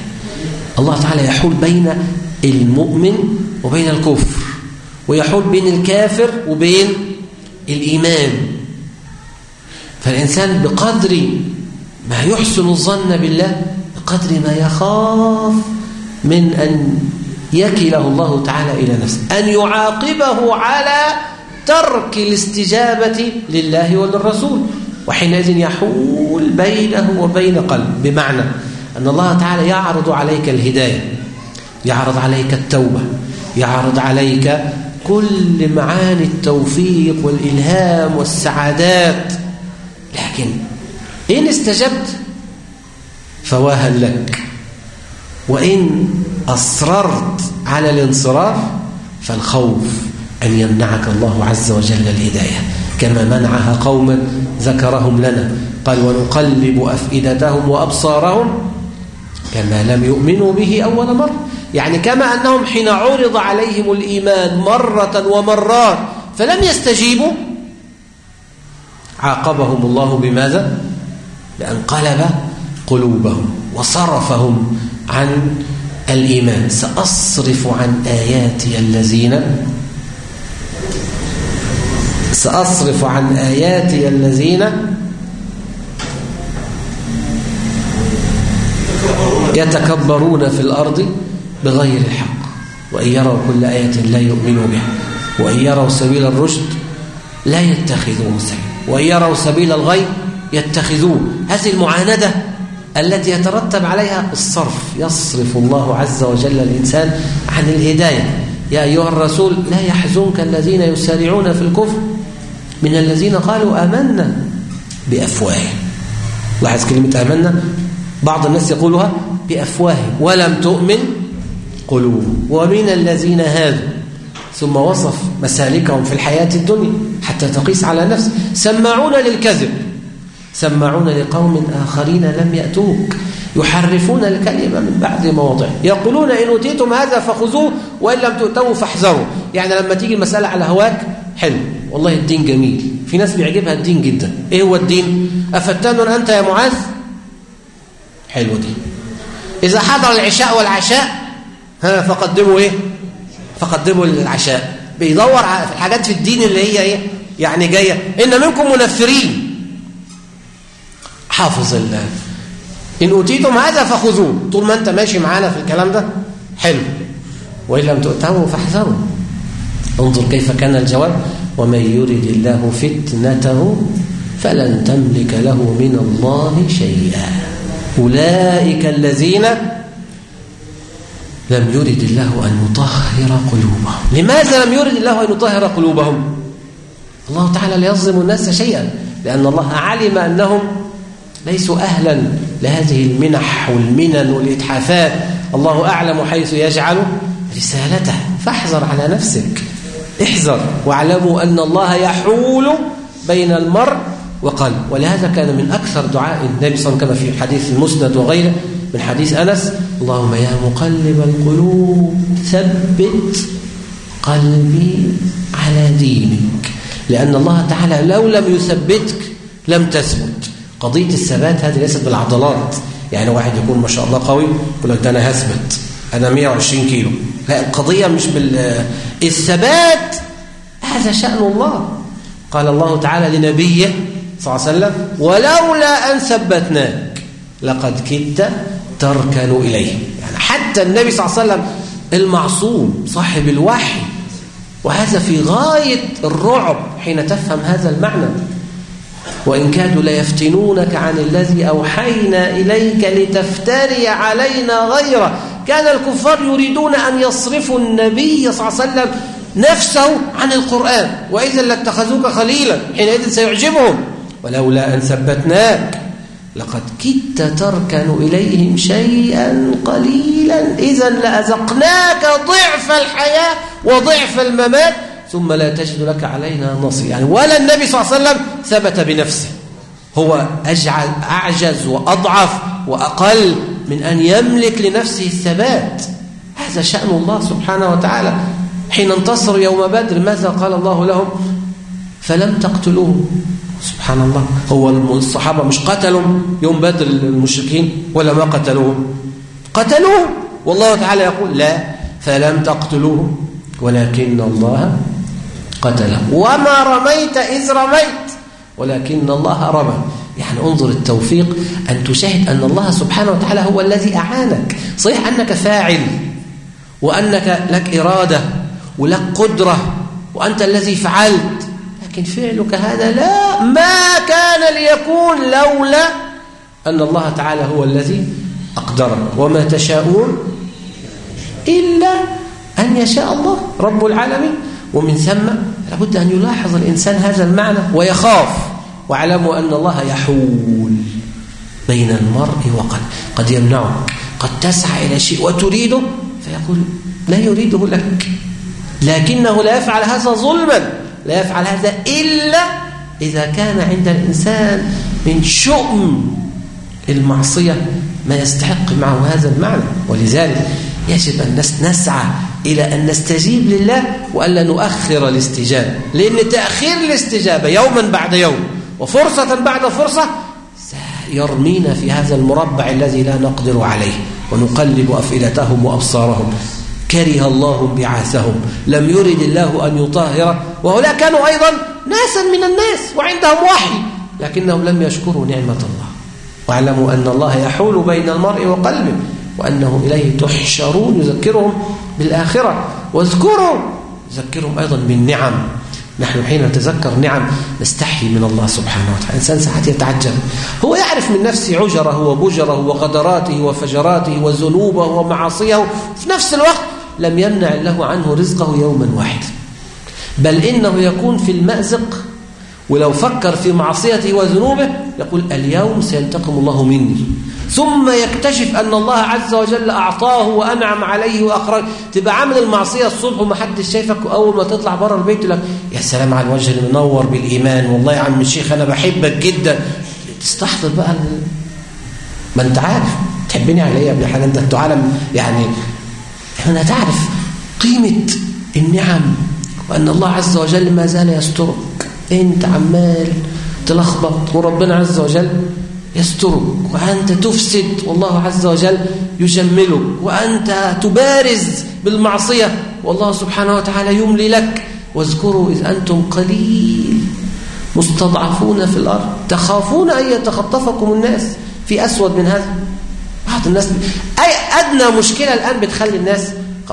الله تعالى يحول بين المؤمن وبين الكفر ويحول بين الكافر وبين الإيمان. فالإنسان بقدر ما يحسن الظن بالله بقدر ما يخاف من أن يكله الله تعالى إلى نفسه أن يعاقبه على ترك الاستجابة لله وللرسول. وحينئذ يحول بينه وبين قلب بمعنى أن الله تعالى يعرض عليك الهداية يعرض عليك التوبة يعرض عليك كل معاني التوفيق والإلهام والسعادات. لكن إن استجبت فواها لك. وإن أصررت على الانصراف فالخوف أن يمنعك الله عز وجل الهداية. كما منعها قوما ذكرهم لنا. قال ونقلب أفئدتهم وأبصارهم كما لم يؤمنوا به أول مرة. يعني كما أنهم حين عرض عليهم الإيمان مرة ومرات فلم يستجيبوا عاقبهم الله بماذا؟ بأن قلب قلوبهم وصرفهم عن الإيمان. سأصرف عن آياتي الذين سأصرف عن آياتي الذين يتكبرون في الأرض بغير الحق وإن يروا كل آية لا يؤمنوا بها وإن يروا سبيل الرشد لا يتخذوه سبيل وإن يروا سبيل الغي يتخذوه. هذه المعاندة التي يترتب عليها الصرف. يصرف الله عز وجل الإنسان عن الهداية. يا أيها الرسول لا يحزنك الذين يسارعون في الكفر من الذين قالوا آمنا بأفواههم. لاحظ كلمة آمنا؟ بعض الناس يقولها بأفواههم. ولم تؤمن قلوب. ومن الذين هادوا. ثم وصف مسالكهم في الحياة الدنيا حتى تقيس على نفسه سماعون للكذب. سماعون لقوم آخرين لم يأتوك يحرفون الكلمة من بعد مواضعه يقولون إن أوتيتم هذا فخذوه وإن لم تؤتوا فاحذروا. يعني لما تيجي المسألة على هواك حلو. والله الدين جميل. في ناس بيعجبها الدين جدا. إيه هو الدين؟ أفتان أنت يا معاذ؟ حلو دي. إذا حضر العشاء والعشاء ها فقدموا إيه؟ فقدموا العشاء. بيدور في الحاجات في الدين اللي هي إيه؟ يعني جاية. إن منكم منفرين. حافظ الله إن أوتيتم هذا فخذوه. طول ما أنت ماشي معانا في الكلام ده حلو. وإن لم تؤتوا فاحذروا. انظر كيف كان الجواب. ومن يرد الله فتنته فلن تملك له من الله شيئا. أولئك الذين لم يرد الله أن يطهر قلوبهم. لماذا لم يرد الله أن يطهر قلوبهم؟ الله تعالى لا يظلم الناس شيئا لأن الله علم أنهم ليسوا أهلا لهذه المنح والمنن والإتحافات. الله أعلم حيث يجعل رسالته. فاحذر على نفسك. احذر واعلموا أن الله يحول بين المرء وقلب. ولهذا كان من أكثر دعاء النبي صلى الله عليه وسلم في حديث المسند وغيره من حديث أنس اللهم يا مقلب القلوب ثبت قلبي على دينك. لأن الله تعالى لو لم يثبتك لم تثبت. قضية الثبات هذه ليست بالعضلات. يعني واحد يكون ما شاء الله قوي يقول لك ده أنا هثبت أنا 120 كيلو. لا القضية مش بال الثبات هذا شأن الله. قال الله تعالى لنبيه صلى الله عليه وسلم ولولا أن ثبتناك لقد كدت تركن إليه. يعني حتى النبي صلى الله عليه وسلم المعصوم صاحب الوحي. وهذا في غاية الرعب حين تفهم هذا المعنى. وإن كادوا ليفتنونك عن الذي أوحينا إليك لتفتري علينا غيره. كان الكفار يريدون أن يصرفوا النبي صلى الله عليه وسلم نفسه عن القرآن وإذا لاتخذوك خليلا حينئذ سيعجبهم. ولولا أن ثبتناك لقد كدت تركن إليهم شيئا قليلا. إذا لأذقناك ضعف الحياة وضعف الممات. ثم لا تجد لك علينا نصير يعني ولا النبي صلى الله عليه وسلم ثبت بنفسه. هو أجعل أعجز وأضعف وأقل من أن يملك لنفسه الثبات. هذا شأن الله سبحانه وتعالى. حين انتصروا يوم بدر ماذا قال الله لهم؟ فلم تقتلوه. سبحان الله. هو الصحابة مش قتلوا يوم بدر المشركين ولا ما قتلوهم. قتلوه والله تعالى يقول لا فلم تقتلوه. ولكن الله قتله. وما رميت إذ رميت. ولكن الله رمى. يعني انظر التوفيق أن تشاهد أن الله سبحانه وتعالى هو الذي أعانك. صحيح أنك فاعل وأنك لك إرادة ولك قدرة وأنت الذي فعلت. لكن فعلك هذا لا ما كان ليكون لولا أن الله تعالى هو الذي أقدرك وما تشاءون إلا أن يشاء الله رب العالمين. ومن ثم لابد أن يلاحظ الإنسان هذا المعنى ويخاف. واعلموا أن الله يحول بين المرء وقد قد يمنعك قد تسعى إلى شيء وتريده فيقول لا يريده لك. لكنه لا يفعل هذا ظلما لا يفعل هذا إلا إذا كان عند الإنسان من شؤم المعصية ما يستحق معه هذا المعنى. ولذلك يجب أن نسعى إلى أن نستجيب لله وألا نؤخر الاستجابة. لأن تأخير الاستجابة يوما بعد يوم وفرصة بعد فرصة سيرمينا في هذا المربع الذي لا نقدر عليه ونقلب أفئدتهم وأبصارهم. كره الله بعاثهم. لم يرد الله أن يطهر. وهؤلاء كانوا أيضا ناسا من الناس وعندهم وحي لكنهم لم يشكروا نعمة الله. واعلموا أن الله يحول بين المرء وقلبه وأنه إليه تحشرون يذكرهم بالآخرة. واذكروا يذكرهم أيضا بالنعم. نحن حين نتذكر نعم نستحي من الله سبحانه وتعالى. الإنسان ساعات يتعجب. هو يعرف من نفسه عجره وبجره وغدراته وفجراته وذنوبه ومعاصيه. في نفس الوقت لم يمنع الله عنه رزقه يوما واحدا. بل إنه يكون في المأزق ولو فكر في معصيته وذنوبه يقول اليوم سينتقم الله مني. ثم يكتشف أن الله عز وجل أعطاه وأنعم عليه وأخرج تبقى عامل المعصية الصبح ومحدش شايفك وأول ما تطلع بره البيت لك يا سلام على الوجه المنور بالإيمان والله يا عم الشيخ أنا بحبك جدا. تستحضر بقى ما أنت عارف. تحبني على إيه يا ابن حلال ده أنت عالم يعني هنا تعرف قيمة النعم وأن الله عز وجل ما زال يسترك أنت عمال تلخبط وربنا عز وجل يسترك وأنت تفسد والله عز وجل يجملك وأنت تبارز بالمعصية والله سبحانه وتعالى يملي لك. واذكروا إذ أنتم قليل مستضعفون في الأرض تخافون أن يتخطفكم الناس في أسود من هذا؟ بعض الناس أي أدنى مشكلة الآن بتخلي الناس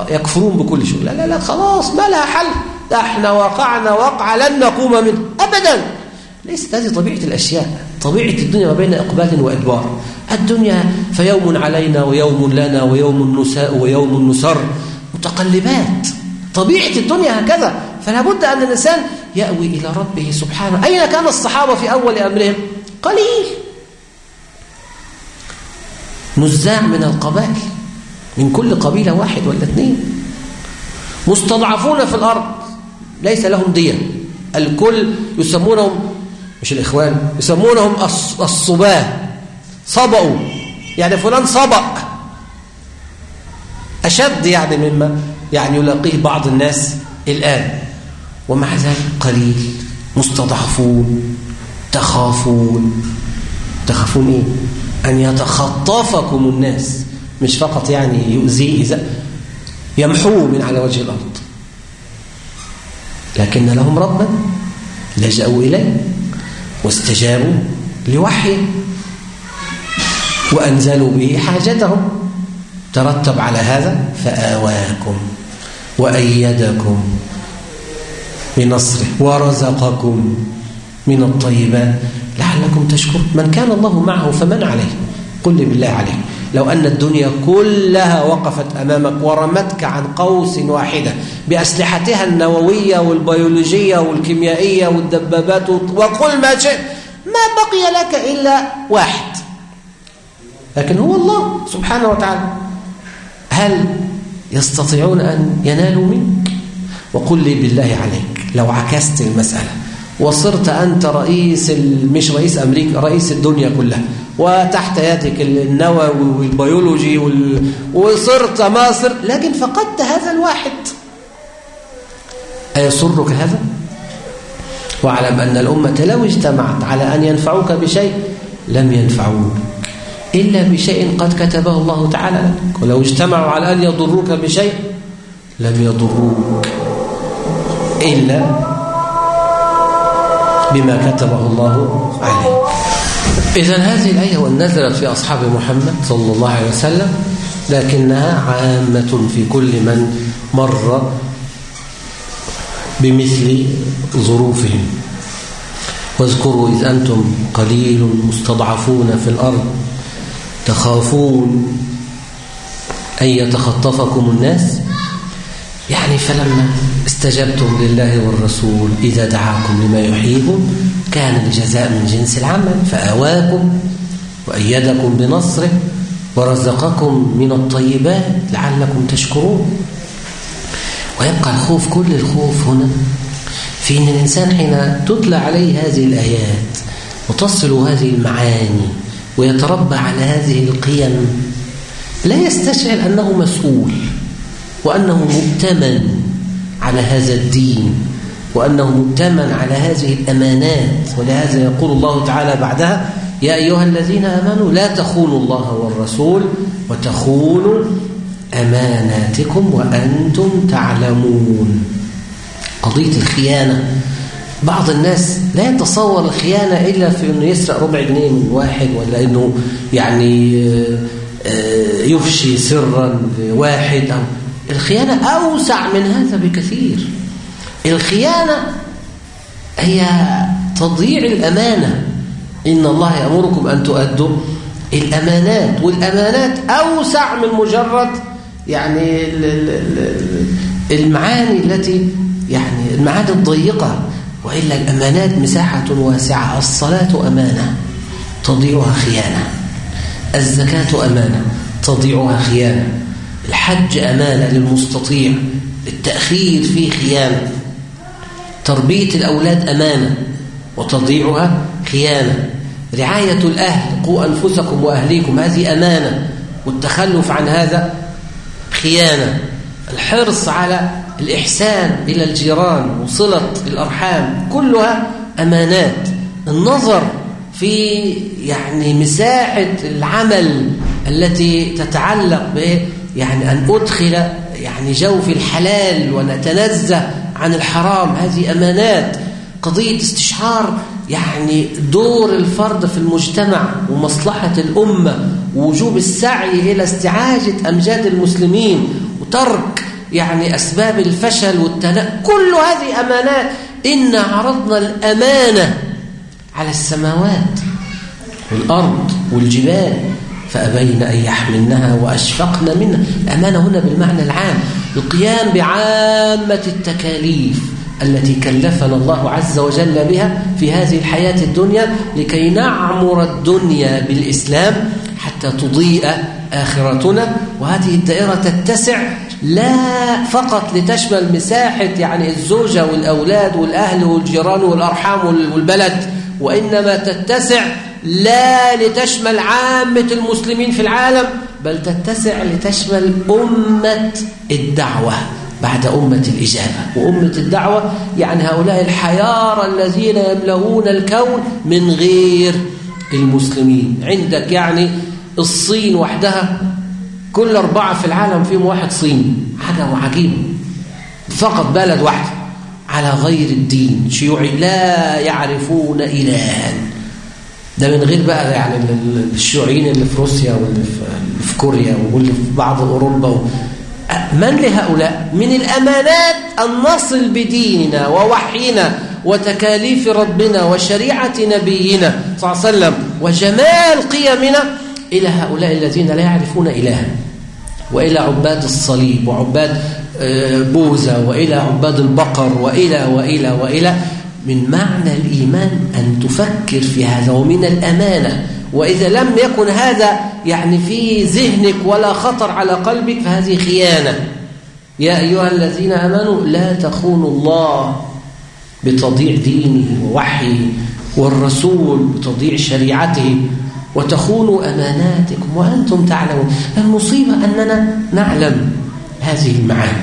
يكفرون بكل شيء. لا لا لا خلاص ما لها حل. إحنا وقعنا وقع لن نقوم منه. أبدا. ليست هذه طبيعة الأشياء. طبيعة الدنيا ما بين إقبال وإدبار. الدنيا فيوم علينا ويوم لنا ويوم نساء ويوم نسر. متقلبات. طبيعة الدنيا هكذا. فلا بد أن الإنسان يأوي إلى ربه سبحانه. أين كان الصحابة في أول أمرهم؟ قليل. نزاع من القبائل. من كل قبيلة واحد ولا اثنين. مستضعفون في الأرض. ليس لهم دية الكل يسمونهم مش الإخوان يسمونهم الصباة. صبأوا. يعني فلان صبأ. أشد يعني مما يعني يلاقيه بعض الناس الآن. ومع ذلك قليل. مستضعفون. تخافون. تخافون إيه؟ أن يتخطفكم الناس. مش فقط يعني يؤذيه يمحوه من على وجه الأرض. لكن لهم ربا لجأوا إليه واستجابوا لوحيه وأنزلوا به حاجتهم. ترتب على هذا فآواكم وأيدكم بنصره ورزقكم من الطيبات لعلكم تشكرون. من كان الله معه فمن عليه؟ قل بالله عليه. لو أن الدنيا كلها وقفت أمامك ورمتك عن قوس واحدة بأسلحتها النووية والبيولوجية والكيميائية والدبابات وكل ما شئت ما بقي لك إلا واحد. لكن هو الله سبحانه وتعالى. هل يستطيعون أن ينالوا منك؟ وقل لي بالله عليك لو عكست المسألة وصرت أنت رئيس مش رئيس أمريكا رئيس الدنيا كلها وتحت يدك النووي والبيولوجي وال... وصرت ما صرت. لكن فقدت هذا الواحد. أيسرك هذا؟ واعلم أن الأمة لو اجتمعت على أن ينفعوك بشيء لم ينفعوك إلا بشيء قد كتبه الله تعالى لك. ولو اجتمعوا على أن يضروك بشيء لم يضروك إلا بما كتبه الله عليك. إذا هذه الآية ونزلت في أصحاب محمد صلى الله عليه وسلم لكنها عامة في كل من مر بمثل ظروفهم. واذكروا إذ أنتم قليل مستضعفون في الأرض تخافون أن يتخطفكم الناس؟ يعني فلما استجبتم لله والرسول إذا دعاكم لما يحييكم كان الجزاء من جنس العمل فآواكم وأيدكم بنصره ورزقكم من الطيبات لعلكم تشكرون. ويبقى الخوف كل الخوف هنا في أن الإنسان حين تتلى عليه هذه الآيات وتصل هذه المعاني ويتربى على هذه القيم لا يستشعر أنه مسؤول وأنه مؤتمن على هذا الدين. وأنه مؤتمن على هذه الأمانات ولهذا يقول الله تعالى بعدها يا أيها الذين آمنوا لا تخونوا الله والرسول وتخونوا أماناتكم وأنتم تعلمون. قضية الخيانة. بعض الناس لا يتصور الخيانة إلا في أنه يسرق ربع جنيه من واحد ولا أنه يعني آه، يفشي سرا واحد أو الخيانة أوسع من هذا بكثير. الخيانة هي تضييع الأمانة. إن الله يأمركم أن تؤدوا الأمانات والأمانات أوسع من مجرد يعني المعاني التي يعني المعاني الضيقة. وإلا الأمانات مساحة واسعة الصلاة أمانة تضيعها خيانة. الزكاة أمانة تضيعها خيانة. الحج أمانة للمستطيع التأخير فيه خيانة. تربية الأولاد أمانة وتضيعها خيانة. رعاية الأهل قوا أنفسكم وأهليكم هذه أمانة. والتخلف عن هذا خيانة. الحرص على الإحسان إلى الجيران وصلة الأرحام كلها أمانات. النظر في يعني مساحة العمل التي تتعلق ب يعني أن أدخل يعني جوف الحلال ونتنزه عن الحرام. هذه أمانات قضية استشعار يعني دور الفرد في المجتمع ومصلحة الأمة ووجوب السعي إلى استعاجة أمجاد المسلمين وترك يعني أسباب الفشل والتناء كل هذه أمانات. إنا عرضنا الأمانة على السماوات والأرض والجبال فأبين أن يحملنها وأشفقن منها. الأمانة هنا بالمعنى العام. القيام بعامة التكاليف التي كلفنا الله عز وجل بها في هذه الحياة الدنيا لكي نعمر الدنيا بالإسلام حتى تضيء آخرتنا. وهذه الدائرة تتسع لا فقط لتشمل مساحة يعني الزوجة والأولاد والأهل والجيران والأرحام والبلد وإنما تتسع لا لتشمل عامة المسلمين في العالم. بل تتسع لتشمل أمة الدعوة بعد أمة الإجابة. وأمة الدعوة يعني هؤلاء الحيارى الذين يملؤون الكون من غير المسلمين. عندك يعني الصين وحدها كل أربعة في العالم فيهم واحد صيني. حاجة وعجيبة فقط بلد واحد على غير الدين. شيوعي لا يعرفون إلها. ده من غير بقى يعني الشيوعيين اللي في روسيا واللي في كوريا واللي في بعض أوروبا من لهؤلاء؟ من الأمانات أن نصل بديننا ووحينا وتكاليف ربنا وشريعة نبينا صلى الله عليه وسلم وجمال قيمنا إلى هؤلاء الذين لا يعرفون إلها وإلى عباد الصليب وعباد آه، بوذا وإلى عباد البقر وإلى وإلى وإلى من معنى الإيمان أن تفكر في هذا ومن الأمانة. وإذا لم يكن هذا يعني في ذهنك ولا خطر على قلبك فهذه خيانة. يا أيها الذين آمنوا لا تخونوا الله بتضييع دينه ووحيه والرسول بتضييع شريعته وتخونوا أماناتكم وأنتم تعلمون. المصيبة أننا نعلم هذه المعاني.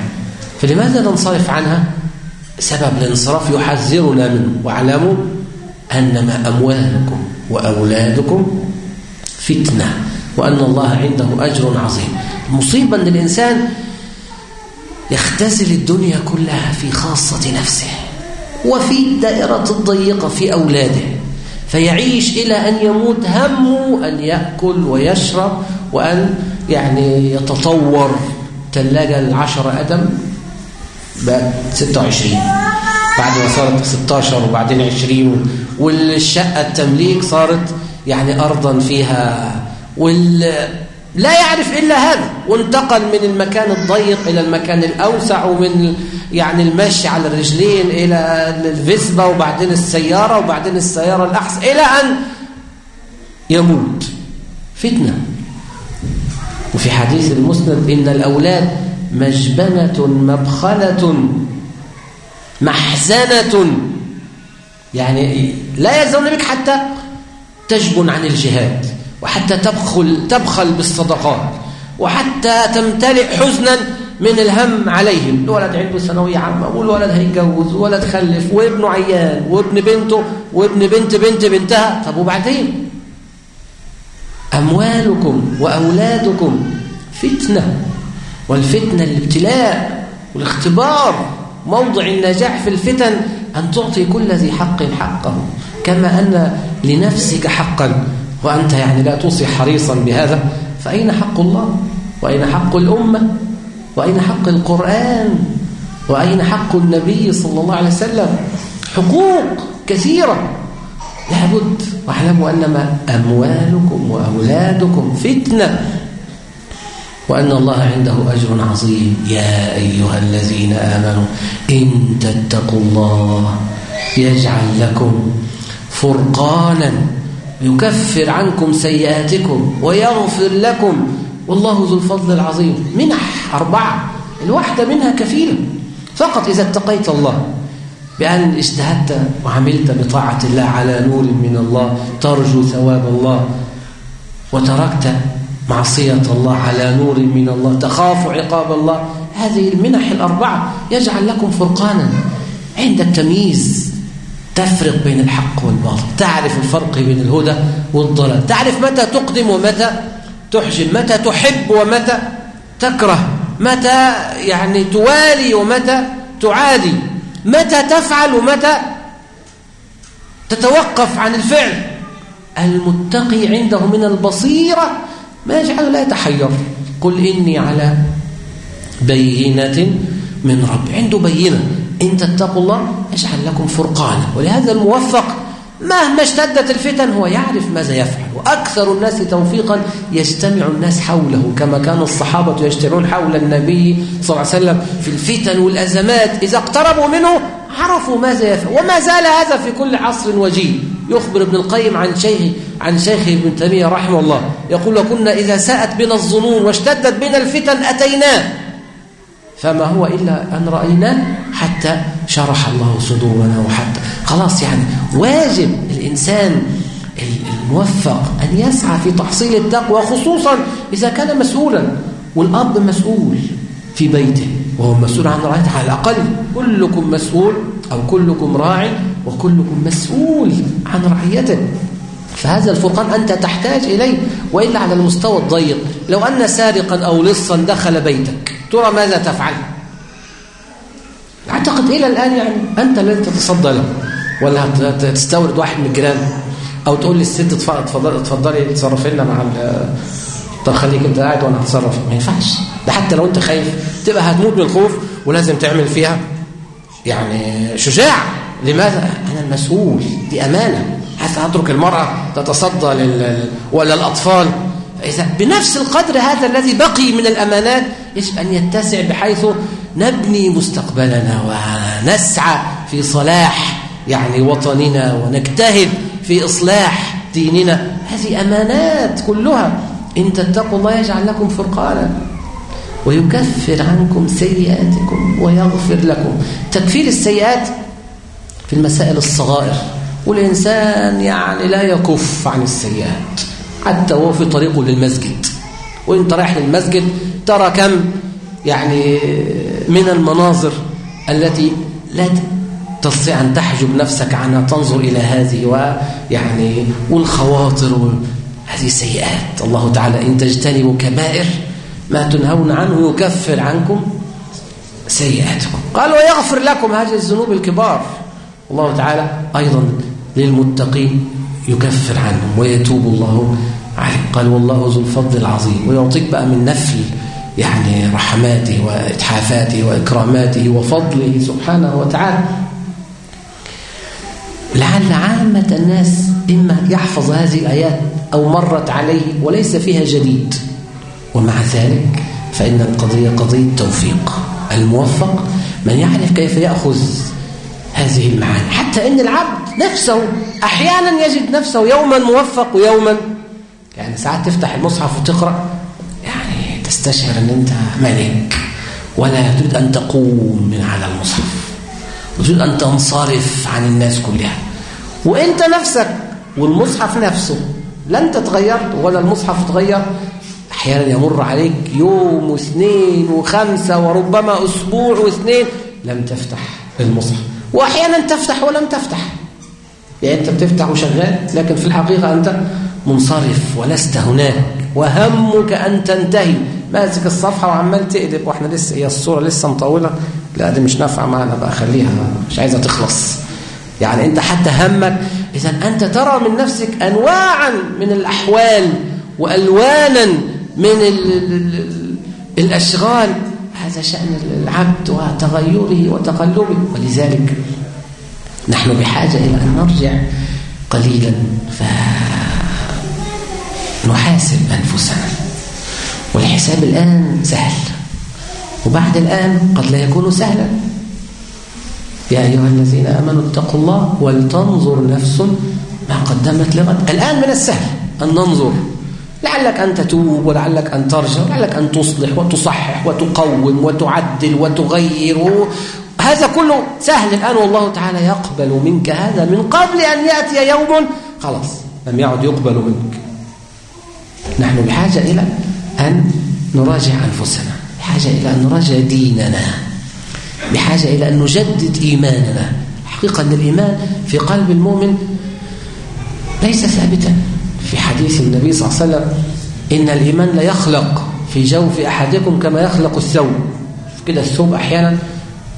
فلماذا ننصرف عنها؟ سبب الانصراف يحذرنا منه. واعلموا أنما أموالكم وأولادكم فتنة وأن الله عنده أجر عظيم. المصيبة أن الإنسان يختزل الدنيا كلها في خاصة نفسه وفي دائرة الضيقة في أولاده فيعيش إلى أن يموت همه أن يأكل ويشرب وأن يعني يتطور. ثلاجة العشرة أدم بقت 26 بعد ما صارت 16 وبعدين 20 والشقة التمليك صارت يعني أرضا فيها وال لا يعرف إلا هذا. وانتقل من المكان الضيق إلى المكان الأوسع ومن يعني المشي على الرجلين إلى الفيسبا وبعدين السيارة وبعدين السيارة الأحسن إلى أن يموت. فتنة. وفي حديث المسند إن الأولاد مجبنة مبخلة محزنة. يعني لا يزون بك حتى تجبن عن الجهاد وحتى تبخل, تبخل بالصدقات وحتى تمتلئ حزنا من الهم عليهم. الولد عنده ثانوية عامة والولد هيتجوز وولد خلف وابنه عيان وابن بنته وابن بنت بنت بنتها. طب وبعدين؟ أموالكم وأولادكم فتنة. والفتنة الابتلاء والاختبار موضع النجاح في الفتن أن تعطي كل ذي حق حقه. كما أن لنفسك حقا وأنت يعني لا توصي حريصا بهذا. فأين حق الله؟ وأين حق الأمة؟ وأين حق القرآن؟ وأين حق النبي صلى الله عليه وسلم؟ حقوق كثيرة. لابد واعلموا أنما أموالكم وأولادكم فتنة. وأن الله عنده أجر عظيم. يا أيها الذين آمنوا إن تتقوا الله يجعل لكم فرقانا يكفر عنكم سيئاتكم ويغفر لكم. والله ذو الفضل العظيم. منح أربعة. الواحدة منها كفيلة. فقط إذا اتقيت الله بأن اجتهدت وعملت بطاعة الله على نور من الله ترجو ثواب الله وتركت معصية الله على نور من الله تخاف عقاب الله. هذه المنح الأربعة يجعل لكم فرقانا عند التمييز. تفرق بين الحق والباطل تعرف الفرق بين الهدى والضلال تعرف متى تقدم ومتى تحجم متى تحب ومتى تكره متى يعني توالي ومتى تعادي متى تفعل ومتى تتوقف عن الفعل. المتقي عنده من البصيرة ما يجعله لا يتحير. قل إني على بينة من ربي عنده بينة. إن تتقوا الله يجعل لكم فرقانا. ولهذا الموفق مهما اشتدت الفتن هو يعرف ماذا يفعل. وأكثر الناس توفيقا يجتمع الناس حوله كما كان الصحابة يجتمعون حول النبي صلى الله عليه وسلم في الفتن والأزمات. إذا اقتربوا منه عرفوا ماذا يفعل. وما زال هذا في كل عصر وجيل. يخبر ابن القيم عن شيخ عن شيخ ابن تيمية رحمه الله. يقول وكنا إذا ساءت بنا الظنون واشتدت بنا الفتن أتيناه فما هو إلا أن رأيناه حتى شرح الله صدورنا وحتى. خلاص يعني واجب الإنسان الموفق أن يسعى في تحصيل التقوى خصوصا إذا كان مسؤولا والأب مسؤول. في بيته وهو مسؤول عن رعايته على الأقل. كلكم مسؤول أو كلكم راعي وكلكم مسؤول عن رعيته. فهذا الفرقان أنت تحتاج إليه وإلا على المستوى الضيق. لو أن سارقا أو لصا دخل بيتك ترى ماذا تفعل؟ أعتقد إلى الآن يعني أنت الذي تتصدى له ولا تستورد واحد من الجيران أو تقول للست تفضلي تفضلي تصرفي لنا مع طب خليك انت قاعد وأنا هتصرف. ما ينفعش. ده حتى لو انت خايف تبقى هتموت من الخوف ولازم تعمل فيها يعني شجاع. لماذا؟ أنا المسؤول. دي أمانة. حتى اترك المرأة تتصدى لل ولا الأطفال؟ إذا بنفس القدر هذا الذي بقي من الأمانات يجب أن يتسع بحيث نبني مستقبلنا ونسعى في صلاح يعني وطننا ونجتهد في إصلاح ديننا. هذه أمانات كلها. إن تتقوا الله يجعل لكم فرقانا ويكفر عنكم سيئاتكم ويغفر لكم. تكفير السيئات في المسائل الصغائر والإنسان يعني لا يكف عن السيئات حتى وهو في طريقه للمسجد. وانت رايح للمسجد ترى كم يعني من المناظر التي لا تستطيع أن تحجب نفسك عنها تنظر إلى هذه ويعني والخواطر هذه سيئات الله تعالى إن تجتنبوا كبائر ما تنهون عنه يكفر عنكم سيئاتكم. قال ويغفر لكم هذه الذنوب الكبار. الله تعالى أيضا للمتقين يكفر عنهم ويتوب الله عليه قال والله ذو الفضل العظيم ويعطيك بقى من نفل يعني رحماته وإتحافاته وإكراماته وفضله سبحانه وتعالى. لعل عامة الناس إما يحفظ هذه الآيات أو مرت عليه وليس فيها جديد. ومع ذلك فإن القضية قضية توفيق. الموفق من يعرف كيف يأخذ هذه المعاني. حتى إن العبد نفسه أحيانا يجد نفسه يوما موفق ويوما. يعني ساعات تفتح المصحف وتقرأ. يعني تستشعر أن أنت ملك. ولا تريد أن تقوم من على المصحف. وتريد أن تنصرف عن الناس كلها. وأنت نفسك والمصحف نفسه لا أنت تغيرت ولا المصحف تغير. أحيانا يمر عليك يوم واثنين وخمسة وربما أسبوع واثنين لم تفتح المصحف. وأحيانا تفتح ولم تفتح. يعني أنت بتفتح وشغال لكن في الحقيقة أنت منصرف ولست هناك. وهمك أن تنتهي. ماسك الصفحة وعمال تقلب. وإحنا لسه هي الصورة لسه مطولة. لا دي مش نافعة معنا بقى. خليها. مش عايزة تخلص. يعني أنت حتى همك إذا أنت ترى من نفسك أنواعا من الأحوال وألوانا من ال ال ال الأشغال هذا شأن العبد وتغيره وتقلبه. ولذلك نحن بحاجة إلى أن نرجع قليلا فنحاسب أنفسنا. والحساب الآن سهل وبعد الآن قد لا يكون سهلا. يا أيها الذين آمنوا اتقوا الله ولتنظر نفس ما قدمت لغد. الآن من السهل أن ننظر. لعلك أن تتوب ولعلك أن ترجع ولعلك أن تصلح وتصحح وتقوم وتعدل وتغير. هذا كله سهل. الآن والله تعالى يقبل منك هذا من قبل أن يأتي يوم. خلاص لم يعد يقبل منك. نحن بحاجة إلى أن نراجع أنفسنا. بحاجة إلى أن نراجع ديننا. بحاجة إلى أن نجدد إيماننا. حقيقة أن الإيمان في قلب المؤمن ليس ثابتا. في حديث النبي صلى الله عليه وسلم إن الإيمان لا يخلق في جوف أحدكم كما يخلق الثوب. كده الثوب أحيانا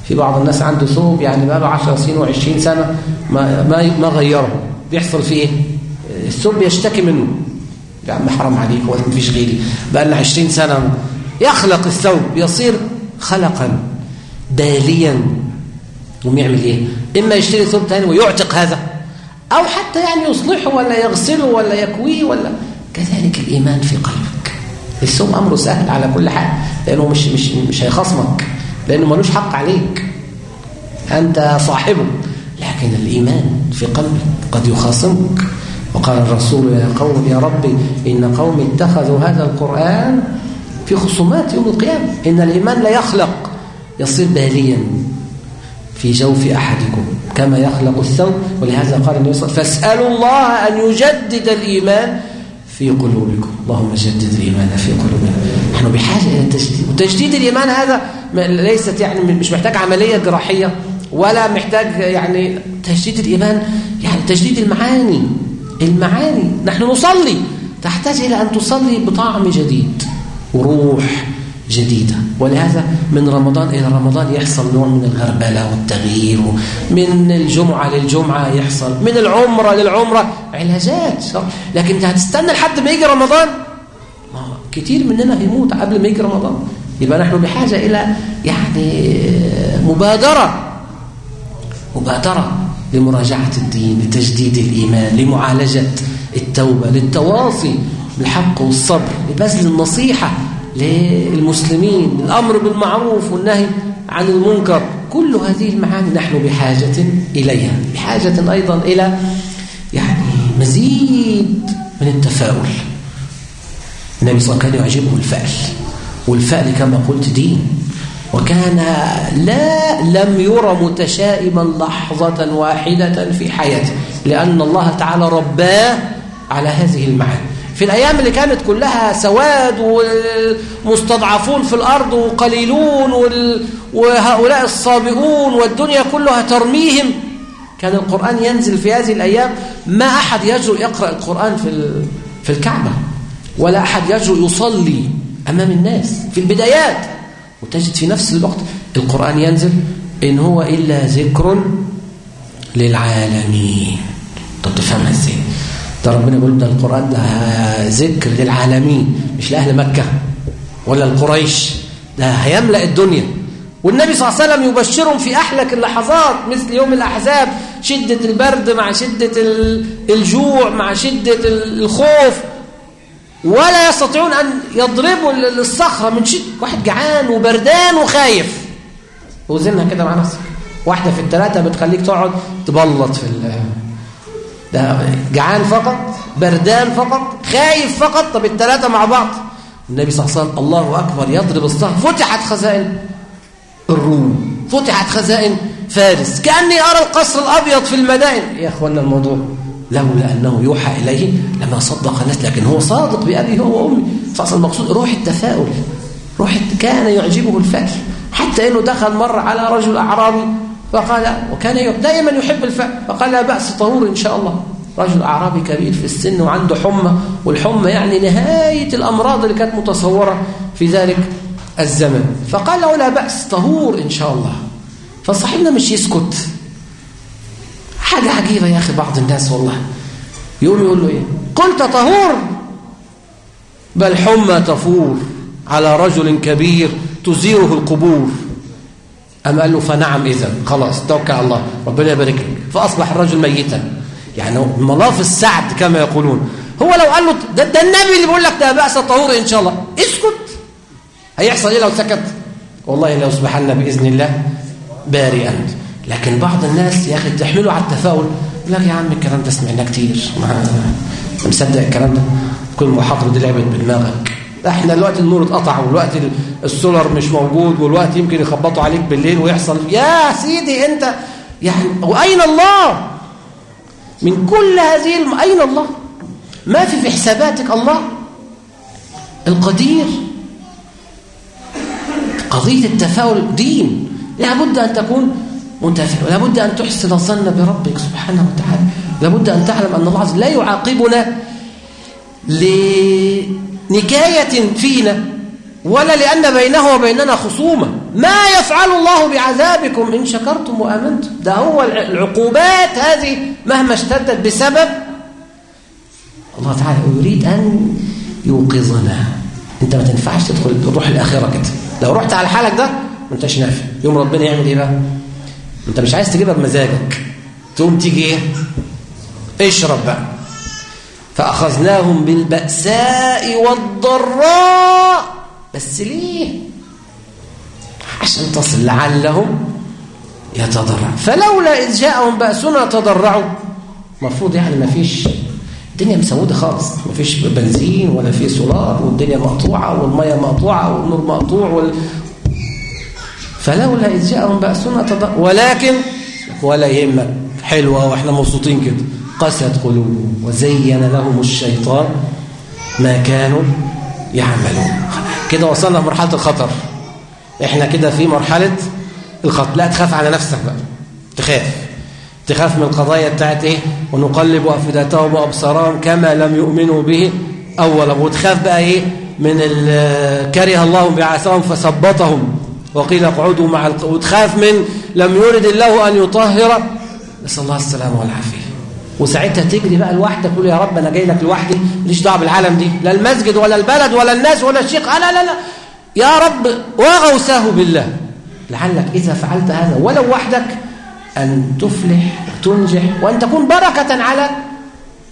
في بعض الناس عنده ثوب يعني بقى له 10 سنين و20 سنة ما, ما, ما غيره. بيحصل فيه إيه؟ الثوب بيشتكي منه. يا عم حرام عليك ولا مفيش غيري. بقى لنا 20 سنة. يخلق الثوب يصير خلقا. باليا. ويعمل إيه؟ إما يشتري ثوب ثاني ويعتق هذا أو حتى يعني يصلحه ولا يغسله ولا يكويه ولا. كذلك الإيمان في قلبك. الثوب أمره سهل على كل حال لأنه مش مش مش هيخصمك لأنه ملوش حق عليك. أنت صاحبه. لكن الإيمان في قلبك قد يخاصمك. وقال الرسول يا قوم يا ربي إن قومي اتخذوا هذا القرآن في خصومات يوم القيامة. إن الإيمان لا يخلق. يصير باليا في جوف أحدكم كما يخلق الثوب ولهذا قال النبي صلى الله عليه وسلم فاسألوا الله أن يجدد الإيمان في قلوبكم. اللهم جدد الإيمان في قلوبنا. نحن بحاجة إلى التجديد وتجديد الإيمان هذا ليست يعني مش محتاج عملية جراحية ولا محتاج يعني تجديد الإيمان يعني تجديد المعاني المعاني. نحن نصلي تحتاج إلى أن تصلي بطعم جديد وروح جديدة. ولهذا من رمضان إلى رمضان يحصل نوع من الغربلة والتغيير من الجمعة للجمعة يحصل من العمرة للعمرة علاجات. لكن هتستنى لحد ما يجي رمضان؟ كتير مننا هيموت قبل ما يجي رمضان. يبقى نحن بحاجة إلى يعني مبادرة. مبادرة لمراجعة الدين لتجديد الإيمان لمعالجة التوبة للتواصي بالحق والصبر. لبذل النصيحة للمسلمين الأمر بالمعروف والنهي عن المنكر كل هذه المعاني نحن بحاجة إليها بحاجة أيضا إلى يعني مزيد من التفاؤل. النبي صلى الله عليه وسلم كان يعجبه الفأل والفأل كما قلت دين وكان لا لم يرى متشائما لحظة واحدة في حياته لأن الله تعالى رباه على هذه المعاني. في الأيام اللي كانت كلها سواد ومستضعفون في الأرض وقليلون وهؤلاء الصابئون والدنيا كلها ترميهم. كان القرآن ينزل في هذه الأيام ما أحد يجرؤ يقرأ القرآن في في الكعبة ولا أحد يجرؤ يصلي أمام الناس في البدايات. وتجد في نفس الوقت القرآن ينزل إن هو إلا ذكر للعالمين. طب تفهمها إزاي؟ ده ربنا يقول ده القرآن ده ذكر للعالمين مش لأهل مكة ولا القريش ده هيملأ الدنيا. والنبي صلى الله عليه وسلم يبشرهم في أحلك اللحظات مثل يوم الأحزاب شدة البرد مع شدة الجوع مع شدة الخوف. ولا يستطيعون أن يضربوا الصخرة من شدة واحد جعان وبردان وخايف. وزنها كده مع نفسك. واحدة في الثلاثة بتخليك تقعد تبلط في ده جعان فقط بردان فقط خايف فقط. طب الثلاثة مع بعض. النبي صلى الله عليه وسلم الله أكبر يضرب الصخر. فتحت خزائن الروم. فتحت خزائن فارس. كأني أرى القصر الأبيض في المدائن. يا أخوانا الموضوع لولا أنه يوحى إليه لما صدق الناس لكن هو صادق بأبي هو وأمي فأصل المقصود روح التفاؤل. روح كان يعجبه الفأل حتى أنه دخل مرة على رجل أعرابي فقال وكان دائما يحب الفأل فقال لا بأس طهور إن شاء الله. رجل أعرابي كبير في السن وعنده حمى والحمى يعني نهاية الأمراض اللي كانت متصورة في ذلك الزمن. فقال له لا بأس طهور إن شاء الله. فصاحبنا مش يسكت. حاجة عجيبة يا أخي بعض الناس والله. يقوم يقول له إيه؟ قلت طهور. بل حمى تفور على رجل كبير تزيره القبور. أم قال له فنعم إذا خلاص توكل على الله. ربنا يبارك لك. فأصبح الرجل ميتا. يعني ملاف السعد كما يقولون. هو لو قال له ده, ده النبي اللي بيقول لك ده بأس طهور إن شاء الله. اسكت. هيحصل إيه لو سكت؟ والله لو سبحنا بإذن الله بارئا. لكن بعض الناس يا أخي تحمله على التفاؤل. يقول لك يا عم الكلام ده سمعناه كتير. ما مصدق الكلام ده؟ كل محاضرة دي لعبت بدماغك إحنا الوقت النور اتقطع والوقت السولار مش موجود والوقت يمكن يخبطوا عليك بالليل ويحصل. يا سيدي انت يعني وأين الله؟ من كل هذه الم... أين الله؟ ما في في حساباتك الله القدير؟ قضية التفاؤل دين. لابد أن تكون منتفع ولابد أن تحسن الظن بربك سبحانه وتعالى. لابد أن تعلم أن الله عز لا يعاقبنا لنكاية فينا ولا لأن بينه وبيننا خصومة. ما يفعل الله بعذابكم إن شكرتم وآمنتم. ده هو العقوبات هذه مهما اشتدت بسبب. الله تعالى يريد أن يوقظنا. أنت ما تنفعش تدخل تروح الآخرة كده. لو رحت على حالك ده ما انتش نافع. يوم ربنا يعمل إيه بقى؟ انت مش عايز تجيبها بمزاجك تقوم تيجي إيه؟ اشرب بقى. فأخذناهم بالبأساء والضراء. بس ليه؟ عشان تصل لعلهم يتضرع فلولا إذ جاءهم بأسنا تضرعوا. المفروض يعني ما فيش الدنيا مسودة خالص. ما فيش بنزين ولا في سولار والدنيا مقطوعة والمية مقطوعة والنور مقطوع وال... فلولا إذ جاءهم بأسنا تضرع ولكن ولا يهمك. حلوة وإحنا مبسوطين كده. قست قلوبهم وزين لهم الشيطان ما كانوا يعملون. كده وصلنا لمرحلة الخطر. إحنا كده في مرحلة الخطر. لا تخاف على نفسك بقى. تخاف. تخاف من القضايا بتاعت إيه؟ ونقلب أفئدتهم وأبصارهم كما لم يؤمنوا به أولا. وتخاف بقى إيه؟ من كره الله بعثهم فثبطهم. وقيل اقعدوا مع. وتخاف من لم يرد الله أن يطهر. نسأل الله السلامة والعافية. وساعتها تجري بقى لوحدك تقول يا رب أنا جاي لك لوحدي ماليش دعوة بالعالم دي لا المسجد ولا البلد ولا الناس ولا الشيخ. لا لا لا. يا رب وغوساه بالله. لعلك إذا فعلت هذا ولو وحدك أن تفلح وتنجح وأن تكون بركة على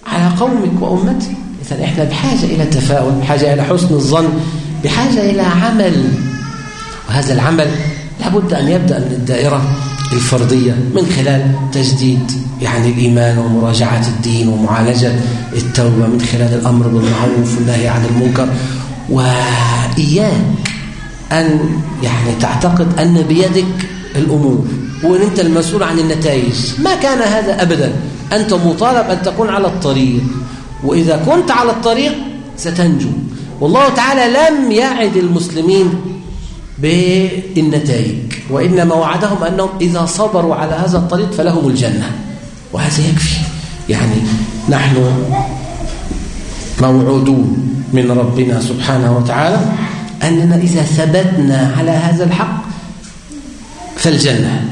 على قومك وأمتك. اذا إحنا بحاجة إلى التفاؤل بحاجة إلى حسن الظن بحاجة إلى عمل. وهذا العمل لابد أن يبدأ من الدائرة. الفردية من خلال تجديد يعني الإيمان ومراجعة الدين ومعالجة التوبة من خلال الأمر بالمعروف والنهي عن المنكر. وإياك أن يعني تعتقد أن بيدك الأمور وأن أنت المسؤول عن النتائج. ما كان هذا أبدا. أنت مطالب أن تكون على الطريق. وإذا كنت على الطريق ستنجو. والله تعالى لم يعد المسلمين بالنتائج. وإنما وعدهم أنهم إذا صبروا على هذا الطريق فلهم الجنة. وهذا يكفي. يعني نحن موعودون من ربنا سبحانه وتعالى أننا إذا ثبتنا على هذا الحق فالجنة.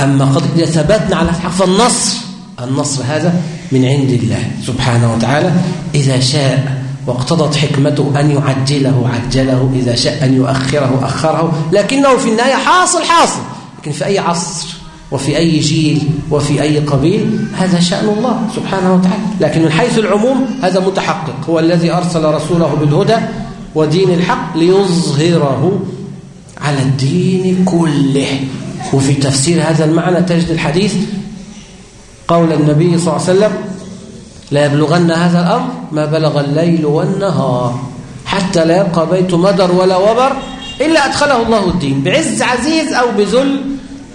أما قد إذا ثبتنا على الحق فالنصر. النصر هذا من عند الله سبحانه وتعالى إذا شاء واقتضت حكمته أن يعجله عجله إذا شاء أن يؤخره أخره. لكنه في النهاية حاصل حاصل. لكن في أي عصر وفي أي جيل وفي أي قبيل هذا شأن الله سبحانه وتعالى. لكن من حيث العموم هذا متحقق. هو الذي أرسل رسوله بالهدى ودين الحق ليظهره على الدين كله. وفي تفسير هذا المعنى تجد الحديث قول النبي صلى الله عليه وسلم لا يبلغن هذا الأمر ما بلغ الليل والنهار حتى لا يبقى بيت مدر ولا وبر إلا أدخله الله الدين بعز عزيز أو بذل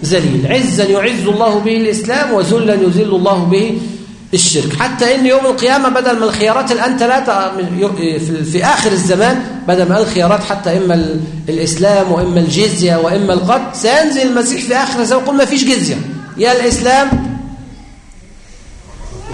ذليل. عزا يعز الله به الإسلام وذلا يذل الله به الشرك. حتى إن يوم القيامة بدل من الخيارات الآن ثلاثة في آخر الزمان بدل من الخيارات حتى إما الإسلام وإما الجزية وإما القتل سينزل المسيح في آخر الزمان. يقول ما فيش جزية. يا الإسلام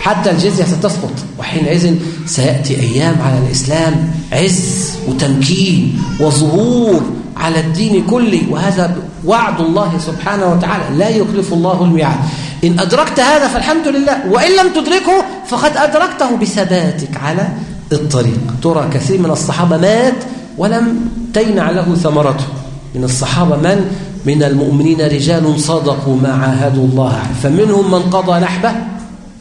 حتى الجزية ستسقط. وحينئذ سيأتي أيام على الإسلام عز وتمكين وظهور على الدين كله. وهذا وعد الله سبحانه وتعالى. لا يخلف الله الميعاد. إن أدركت هذا فالحمد لله. وإن لم تدركه فقد أدركته بثباتك على الطريق. ترى كثير من الصحابة مات ولم تينع له ثمرته. من الصحابة من؟ من المؤمنين رجال صدقوا ما عاهدوا الله فمنهم من قضى نحبه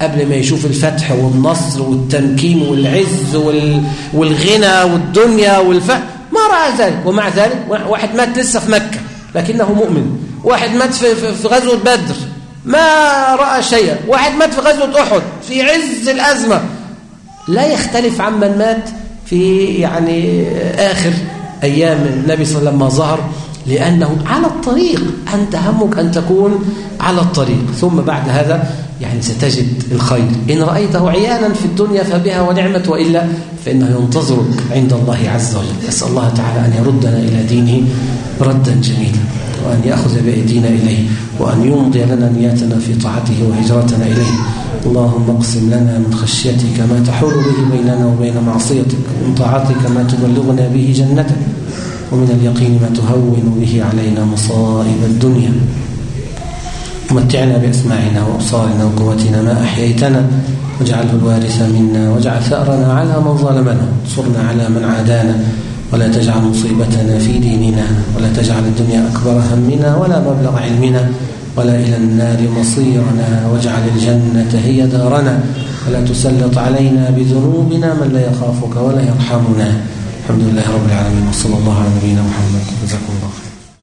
قبل ما يشوف الفتح والنصر والتمكين والعز والغنى والدنيا والفهم ما رأى ذلك. ومع ذلك واحد مات لسه في مكة لكنه مؤمن. واحد مات في, في غزوة بدر ما رأى شيئا. واحد مات في غزوة أحد في عز الأزمة. لا يختلف عمن مات في يعني آخر أيام النبي صلى الله عليه وسلم لما ظهر لأنه على الطريق أنت همك أن تكون على الطريق. ثم بعد هذا يعني ستجد الخير. إن رأيته عيانا في الدنيا فبها ونعمة وإلا فإنه ينتظرك عند الله عز وجل. أسأل الله تعالى أن يردنا إلى دينه ردا جميلا وأن يأخذ بأيدينا إليه وأن يمضي لنا نياتنا في طاعته وهجرتنا إليه. اللهم اقسم لنا من خشيتك ما تحول به بيننا وبين معصيتك ومن طاعتك ما تبلغنا به جنتك ومن اليقين ما تهون به علينا مصائب الدنيا. متعنا بأسماعنا وأبصارنا وقوتنا ما أحييتنا واجعله الوارث منا واجعل ثأرنا على من ظلمنا انصرنا على من عادانا ولا تجعل مصيبتنا في ديننا ولا تجعل الدنيا أكبر همنا ولا مبلغ علمنا ولا إلى النار مصيرنا واجعل الجنة هي دارنا ولا تسلط علينا بذنوبنا من لا يخافك ولا يرحمنا. الحمد لله رب العالمين وصلى الله على نبينا محمد.